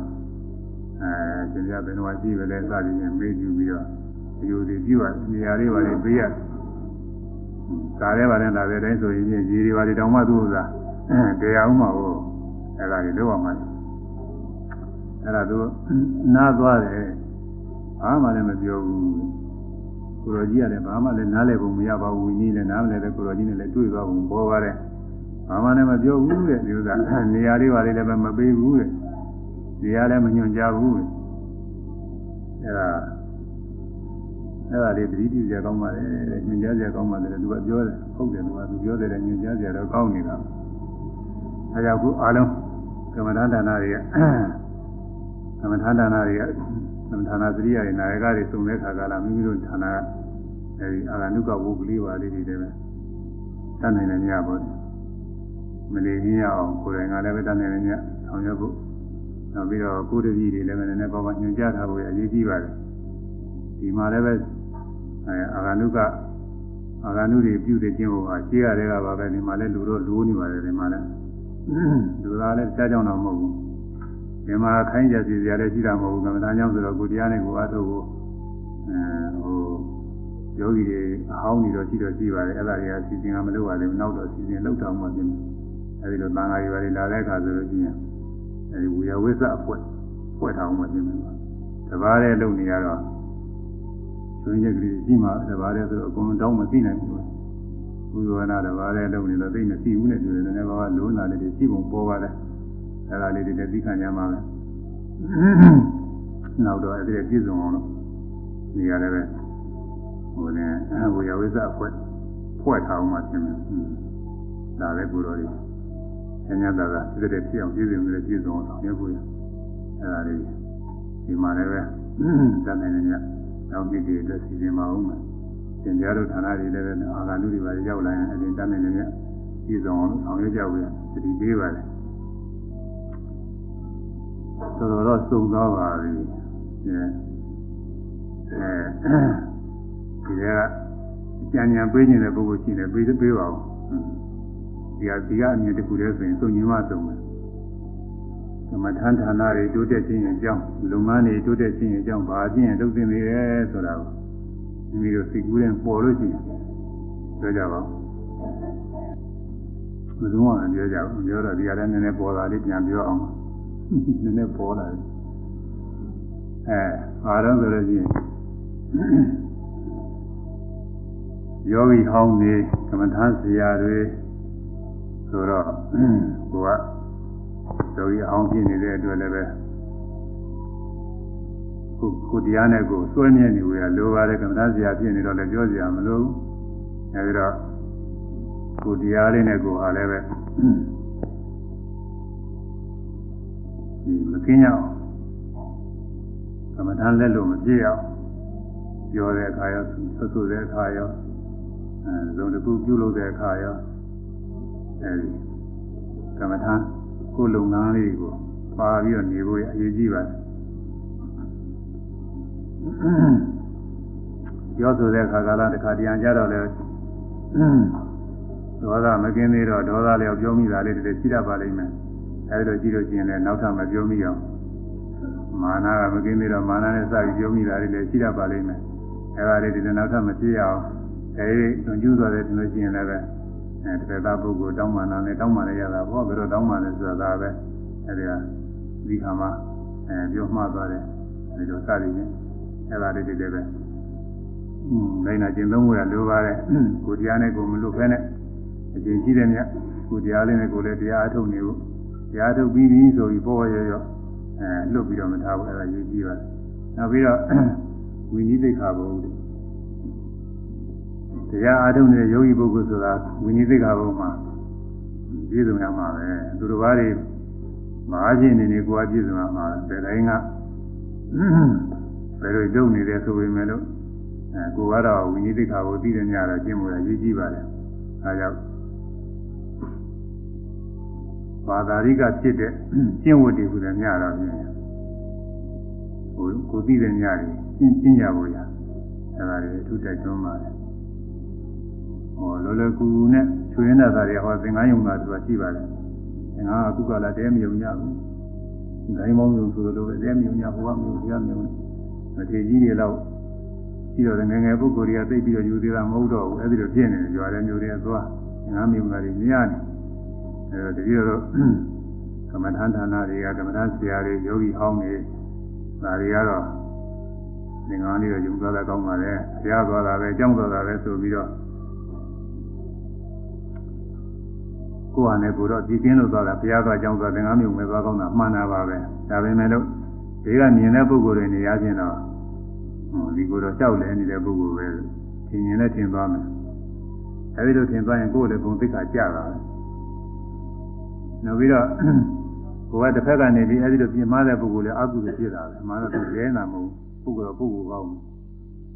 အဲသင်ပြဘယ်တော့ရှိပဲလဲစသည်ဖြင့်မေးယူပြီးတော့ ယူစီပြုရနေရာလေးပါလေပေးရကားရဲပါနဲ့လာတဲ့အတိုင်းဆိုရင်ရေတွေပါလေတောင်မှသူ့ဥစားတရားဥမှာဟုတ်အဲ့ဒါတွေလောက်အောင်ပါအဲ့ဒါသူနားသွားတယ်ဘာမှလည်းမပြောဘူးကိုရောကြီးကလည်းဘာမှလည်းနားလည်ပုံမရပါဘူးဝီနည်းလည်းနားမလဲတဲ့ကိုရောကြီးနဲ့လည်းတွေ့သွားပုံပေါ်ပါတယ်ဘာမှလည်းမပြောဘူးတဲ့ဒီဥစ္စာနေရာလေးပါလေးလည်းမပေးဘူးတဲ့နေရာလည်းမညွှန်ကြားဘူးတဲ့အဲ့ဒါ အဲ့ဒါလေးသတိပြုကြကောင်းပါလေညွှန်ကြားကြကောင်းပါလေသူကပြောတယ်ဟုတ်တယ်သူကသူပြောတယ်ညွှန်ကြားကြတော့ကောင်းနေတာအဲကြောင့်ခုအားလုံးကမ္မဋ္ဌာန်းဒါနတွေကကမ္မဋ္ဌာန်းဒါနတွေကကမ္မဋ္ဌာန်းသတိရည်နာယကတွေစုံတဲ့ခါကလာမိမိတို့ဌာနကအဲဒီအာဂနုကဝုကလေးပါလေးတွေလည်းပဲတတ်နိုင်တယ်ညပေါ့မလီရင်းအောင်ကိုယ်တိုင်ကလည်းပဲတတ်နိုင်တယ်ညဆောင်ရွက်ဖို့နောက်ပြီးတော့ကိုယ်တပည့်တွေလည်းပဲနည်းနည်းပါးပါးညွှန်ကြားထားဖို့အရေးကြီးပါတယ်ဒီမှာလည်းပဲ အဲအာဂနုကအာဂနုတွေပြုတဲ့ခြင်းဟောရှင်းရတဲ့ကပါပဲဒီမှာလည်းလူတော့လူနေပါတယ်ဒီမှာလည်းလူသားလည်းကြားကြောင်တော့မဟုတ်ဘူးဒီမှာခိုင်းကြစီစရာလည်းရှိတာမဟုတ်ဘူးကမ္မဋ္ဌာန်းကြောင့်ဆိုတော့ကိုတရားနဲ့ကိုအားထုတ်ကိုအဲဟိုယောဂီတွေအဟောင်းနေတော့ရှိတော့ရှိပါတယ်အဲ့ဒါတွေကစီစဉ်ကမလုပ်ရသေးဘူးနောက်တော့စီစဉ်လောက်တော့မှပြင်အဲဒီလိုတန်ခါးတွေပါလာတဲ့အခါဆိုလို့ရှိရင်အဲဒီဝေယဝိဇ္ဇအဖွဲ့ဖွဲ့ထားအောင်မှပြင်မယ်တပါးတဲ့လုပ်နေရတော့ ကျွင်းချက်ကလေးရှိမှတပါးတဲ့ဆိုတော့အကုန်လုံးတောင်းမသိနိုင်ဘူးဘုရားနာတပါးတဲ့လုပ်နေတော့သိမသိဘူးနဲ့ပြောတယ်နည်းနည်းပါးပါးလိုးနာလေးတွေရှိပုံပေါ်ပါတယ်အဲ့ဒါလေးတွေလည်းသိခံကြမှာပဲနောက်တော့အဲ့ဒီပြည့်စုံအောင်လို့နေရာလည်းပဲဟိုလည်းဝေယဝိဇ္ဇအဖွဲ့ဖွဲ့ထားအောင်မှပြင်မယ်ဒါလည်းကိုယ်တော်ကြီးဆင်းရဲတာကစိတ်တည်းဖြစ်အောင်ပြည့်စုံတယ်ပြည့်စုံအောင်ဆောင်ရွက်ဖို့ရအဲ့ဒါလေးဒီမှာလည်းပဲတတ်နိုင်နေကြ နောက်နေ့တွေအတွက်စီစဉ်မအောင်မယ်သင်ကြားတို့ဌာနတွေလည်းပဲအာဂန္တုတွေပါရောက်လာရင်အရင်တတ်နိုင်နေကြပြည့်စုံအောင်ဆောင်ရွက်ကြဖို့ရသတိပေးပါတယ်တော်တော်တော့စုံသွားပါပြီအဲဒီကအကြံဉာဏ်ပေးနေတဲ့ပုဂ္ဂိုလ်ရှိတယ်ပေးပေးပါဦးဒီကဒီကအမြင်တစ်ခုတည်းဆိုရင်စုံညီမစုံမယ်က မ္မထန်ဌာနတွေတိုးတက်ခြင်းအကြောင်းလုံမန်းတွေတိုးတက်ခြင်းအကြောင်းဘာခြင်းရင်လုပ်သိနေရဲဆိုတာကိုမိမိတို့စိတ်ကူးရင်ပေါ်လို့ရှိရင်ပြောကြပါဦးဘယ်သူမှမပြောကြဘူးပြောတော့ဒီကလည်းနည်းနည်းပေါ်လာလေးပြန်ပြောအောင်နည်းနည်းပေါ်လာတယ်အဲဘာတော့ဆိုလို့ရှိရင်ယောဂီဟောင်းနေကမ္မထာဆရာတွေဆိုတော့ကိုက ယောဂီအောင်ဖြစ်နေတဲ့အတွက်လည်းပဲကိုကိုတရားနဲ့ကိုစွဲမြဲနေဝရလိုပါတယ်ကမ္မထာဆရာဖြစ်နေတော့လည်းပြောစရာမလိုဘူးအဲဒီတော့ကိုတရားလေးနဲ့ကိုဟာလည်းပဲဒီမကင်းရအောင်ကမ္မထာလက်လို့မပြည့်အောင်ပြောတဲ့အခါရောဆွဆွတဲ့အခါရောအဲဇုံတစ်ခုပြုလုပ်တဲ့အခါရောအဲဒီကမ္မထာ ကိုယ်လုပ်ငန်းလေးကိုပါပြီးတော့နေဖို့အရေးကြီးပါတယ်ပြောဆိုတဲ့အခါကလည်းတစ်ခါတရံကြတော့လေဒေါသမကင်းသေးတော့ဒေါသလည်းပြောမိတာလေးတည်းရှိတတ်ပါလိမ့်မယ်အဲဒီလိုကြည့်လို့ရှိရင်လည်းနောက်ထပ်မပြောမိအောင်မာနကမကင်းသေးတော့မာနနဲ့စပြီးပြောမိတာလေးလည်းရှိတတ်ပါလိမ့်မယ်အဲဒါလေးဒီနောက်ထပ်မဖြစ်အောင်အဲဒီလွန်ကျူးသွားတယ်ဆိုလို့ရှိရင်လည်းပဲ အဲတကယ်ပုဂ္ဂိုလ်တောင်းမှန်တယ်တောင်းမှန်လည်းရတာဘောဘယ်တော့တောင်းမှန်လဲဆိုတာပဲအဲဒီကဒီခါမှာအဲပြောမှားသွားတယ်အဲဒီလိုစသည်ဖြင့်အဲဒါလေးတွေလည်းပဲอืมနိုင်နာကျင့်သုံးဖို့ရလိုပါတယ်ကိုတရားနဲ့ကိုမလွတ်ဖဲနဲ့အကျင့်ရှိတဲ့မြတ်ကိုတရားလေးနဲ့ကိုလည်းတရားအထုတ်နေဖို့တရားထုတ်ပြီးပြီဆိုပြီးပေါ်ရရောအဲလွတ်ပြီးတော့မထားဘူးအဲဒါရေးကြည့်ပါနောက်ပြီးတော့ဝိနည်းသိက္ခာဘုံ တရားအားထုတ်နေတဲ့ယောဂီပုဂ္ဂိုလ်ဆိုတာဝိနည်းသိက္ခာဘုံမှာပြည့်စုံရမှာပဲသူတို့ဘာတွေမအားခြင်းနေနေကိုယ်အပြည့်စုံရမှာဘယ်တိုင်းကဘယ်လိုကြုံနေတယ်ဆိုပေမဲ့လို့အဲကိုကတော့ဝိနည်းသိက္ခာကိုသိတဲ့ညတော့ကျင့်မှုရရေးကြည့်ပါလေအဲကြောင့်ဘာသာရိကဖြစ်တဲ့ကျင့်ဝတ်တွေကိုလည်းညတော့ပြင်ဟိုကိုသိတဲ့ညတွေကျင့်ကျင့်ကြဖို့ရအဲဒါတွေအထူးတိုက်တွန်းပါတယ် ဟောလောလောကူနဲ့ချွေးနေတာတွေဟောသင်္ကန်းယုံတာဆိုတာရှိပါတယ်သင်္ကန်းကအခုကလာတဲမယုံကြဘူးဒိုင်းမောင်းလို့ဆိုလိုပဲတဲမယုံကြဘုရားမယုံဘုရားမယုံမထေကြီးတွေတော့ပြီးတော့ငယ်ငယ်ပုဂ္ဂိုလ်တွေကသိပြီးတော့ယူသေးတာမဟုတ်တော့ဘူးအဲဒီလိုဖြစ်နေတယ်ကြွားတဲ့မျိုးတွေသွားငါးမျိုးသားတွေမြင်ရတယ်အဲတော့တတိယတော့ကမ္မထာဌာနတွေကကမ္မထာဆရာတွေယောဂီဟောင်းတွေဒါတွေကတော့သင်္ကန်းလေးတော့ယူသွားတာကောင်းပါလေဆရာသွားတာပဲအကြောင်းသွားတာပဲဆိုပြီးတော့ ကိုယ်ဟာနဲ့ကိုတော့ဒီကင်းလို့သွားတာဘုရားသွားအကြောင်းသွားသင်္ကန်းမျိုးမဲ့သွားကောင်းတာမှန်တာပါပဲဒါပေမဲ့လို့ဒီကမြင်တဲ့ပုဂ္ဂိုလ်တွေနေရခြင်းတော့ဟိုဒီကိုတော့ကြောက်လဲနေတဲ့ပုဂ္ဂိုလ်ပဲထင်ရင်လည်းထင်သွားမယ်အဲဒီလိုထင်သွားရင်ကိုယ်လည်းဂုဏ်သိက္ခာကျတာပဲနောက်ပြီးတော့ကိုယ်ကတစ်ဖက်ကနေပြီးအဲဒီလိုပြင်မာတဲ့ပုဂ္ဂိုလ်လည်းအကုသိုလ်ဖြစ်တာပဲမှာတော့သူလဲနာမဟုတ်ပုဂ္ဂိုလ်ပုဂ္ဂိုလ်ကောင်း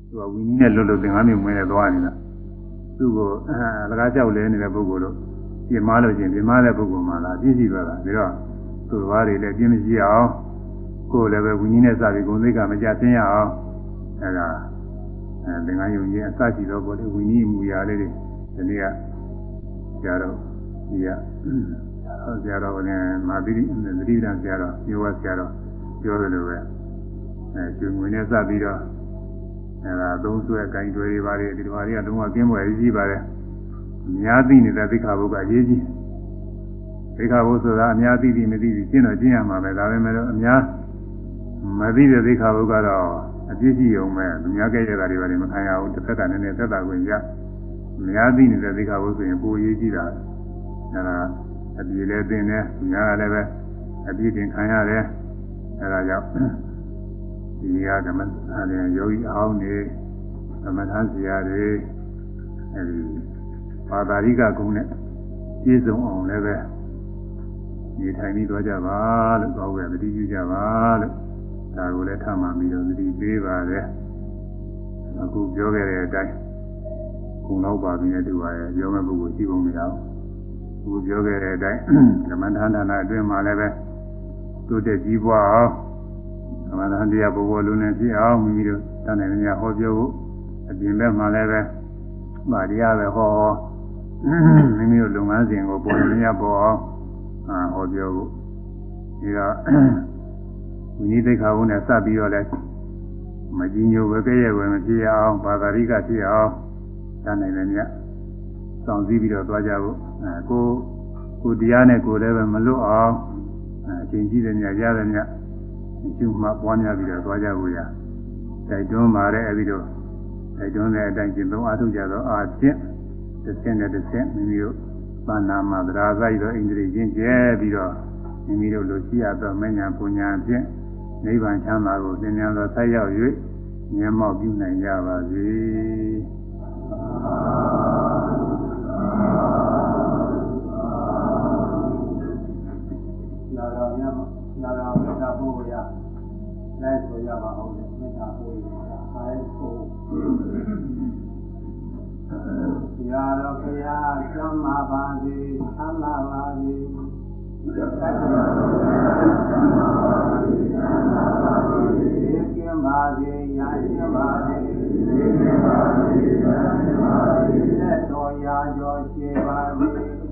သူကဝီနည်းနဲ့လွတ်လွတ်သင်္ကန်းမျိုးမဲနဲ့သွားနေတာသူ့ကိုအလကားကြောက်လဲနေတဲ့ပုဂ္ဂိုလ်တို့ ပြင်မာလို့ချင်းပြင်မာတဲ့ပုဂ္ဂိုလ်မှလားပြည့်စည်သွားတာဒါတော့သူတော်ဘာတွေလည်းပြင်းမရှိအောင်ကိုယ်လည်းပဲဝီနည်းနဲ့စပြီးဂုဏ်သိက္ခာမကြဆင်းရအောင်အဲဒါအဲသင်္ကန်းယုံကြီးအစရှိတော့ပေါ်လေဝီနည်းမူရာလေးတွေဒီနေ့ကဆရာတော်ဒီကဆရာတော်လည်းမာတိသတိပ္ပံဆရာတော်ပြောဝဆရာတော်ပြောတယ်လို့ပဲအဲကျွေငွေနဲ့စပြီးတော့အဲဒါသုံးဆွဲကင်တွေတွေပါတယ်ဒီလိုပါတွေကလုံးဝကင်းပွဲကြီးပါတယ် အများသိနေတဲ့သိက္ခာပုဒ်ကအရေးကြီးသိက္ခာပုဒ်ဆိုတာအများသိသိမသိသိကျင့်တော့ကျင့်ရမှာပဲဒါပဲမဲ့လို့အများမသိတဲ့သိက္ခာပုဒ်ကတော့အပြည့်ရှိုံပဲသူများကြိုက်ရတာတွေပါမခံရဘူးတစ်ဖက်ကနည်းနည်းသက်သာခွင့်ရအများသိနေတဲ့သိက္ခာပုဒ်ဆိုရင်ပိုအရေးကြီးတာအဲဒါအပြည့်လည်းသိနေသူများကလည်းပဲအပြည့်တင်ခံရတယ်အဲဒါကြောင့်ဒီကဓမ္မအဲဒီယောဂီအောင်နေဓမ္မထမ်းဆရာတွေအဲဒီ ဘာသာရိကဂုဏ်နဲ့ပြည့်စုံအောင်လည်းပဲနေထိုင်ပြီးသွားကြပါလို့ပြောခဲ့တတိပြုကြပါလို့ဒါကိုလည်းထမှပြီးတော့သတိပေးပါတယ်အခုပြောခဲ့တဲ့အတိုင်းခုနောက်ပါပြီးတဲ့တူပါရဲ့ပြောမဲ့ပုဂ္ဂိုလ်ရှိပုံမရဘူးအခုပြောခဲ့တဲ့အတိုင်းဓမ္မဌာနအတွင်းမှာလည်းပဲတိုးတက်ကြီးပွားအောင်ဓမ္မဌာနတရားဘဝလုံးနဲ့ဖြစ်အောင်မိမိတို့တန်တယ်များဟောပြောဖို့အပြင်ဘက်မှာလည်းပဲဗာတရားပဲဟော မိမိတို့လုပ်ငန်းစဉ်ကိုပေါ်နေရပေါ်အောင်ဟောပြောဖို့ဒီတော့ဝိနည်းသိက္ခာဘုနဲ့စပ်ပြီးတော့လဲမကြီးညိုပဲကြဲ့ရဲ့ပဲမဖြစ်အောင်ဘာသာရိကဖြစ်အောင်တန်းနိုင်တယ်မြတ်စောင့်စည်းပြီးတော့သွားကြဖို့အဲကိုကိုတရားနဲ့ကိုလည်းပဲမလွတ်အောင်အချိန်ကြီးတဲ့မြတ်ရတယ်မြတ်ကျူမှပွားများပြီးတော့သွားကြဖို့ရတိုက်တွန်းပါတယ်အဲဒီတော့တိုက်တွန်းတဲ့အတိုင်းကျင့်သုံးအားထုတ်ကြတော့အာကျင့် တစ်ဆင့်နဲ့တစ်ဆင့်မိမိတို့သာနာမှာသရာဆိုင်တော့ဣန္ဒြေချင်းကျဲပြီးတော့မိမိတို့လိုရှိရသောမဉ္ဇဉ်ပူညာဖြင့်နိဗ္ဗာန်ချမ်းသာကိုသင်ညာသောဆက်ရောက်၍မျက်မှောက်ပြုနိုင်ကြပါစေနာရာမြတ်နာရာမေတ္တာပို့ရလိုက်ဆိုရပါအောင်မေတ္တာပို့ရအဲဆို ရာတော်ဘုရားကျမ်းမာပါစေသမ်းမာပါစေကင်းပါစေရာရှင်ပါစေသက်တော်ရာကျော်ရှိပါစေ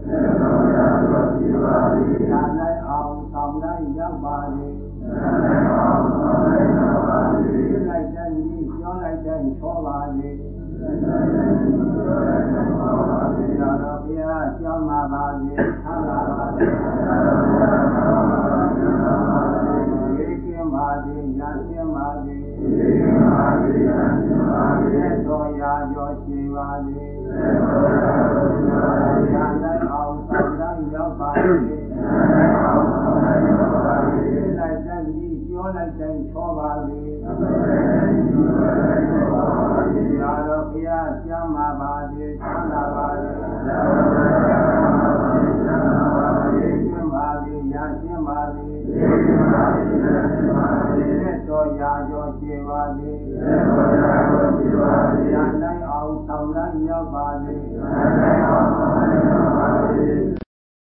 သက်တော်ရာကျော်ရှိပါစေသာနိုင်အောင်ဆောင်နိုင်ရောက်ပါစေသာနိုင်အောင်ဆောင်နိုင်ရောက်ပါစေလိုက်တဲ့ဤကျော်လိုက်တဲ့ချောပါစေရာ တော်ဘုရားကျောင်းမှာပါစေဆန္ဒပါစေရေကင်းပါစေညာရှင်းပါစေရေကင်းပါစေညာရှင်းပါစေသောရာကျော်ရှိပါစေသောရာကျော်ရှိပါစေညာနိုင်အောင်သံဃာရောက်ပါစေ ပါစေ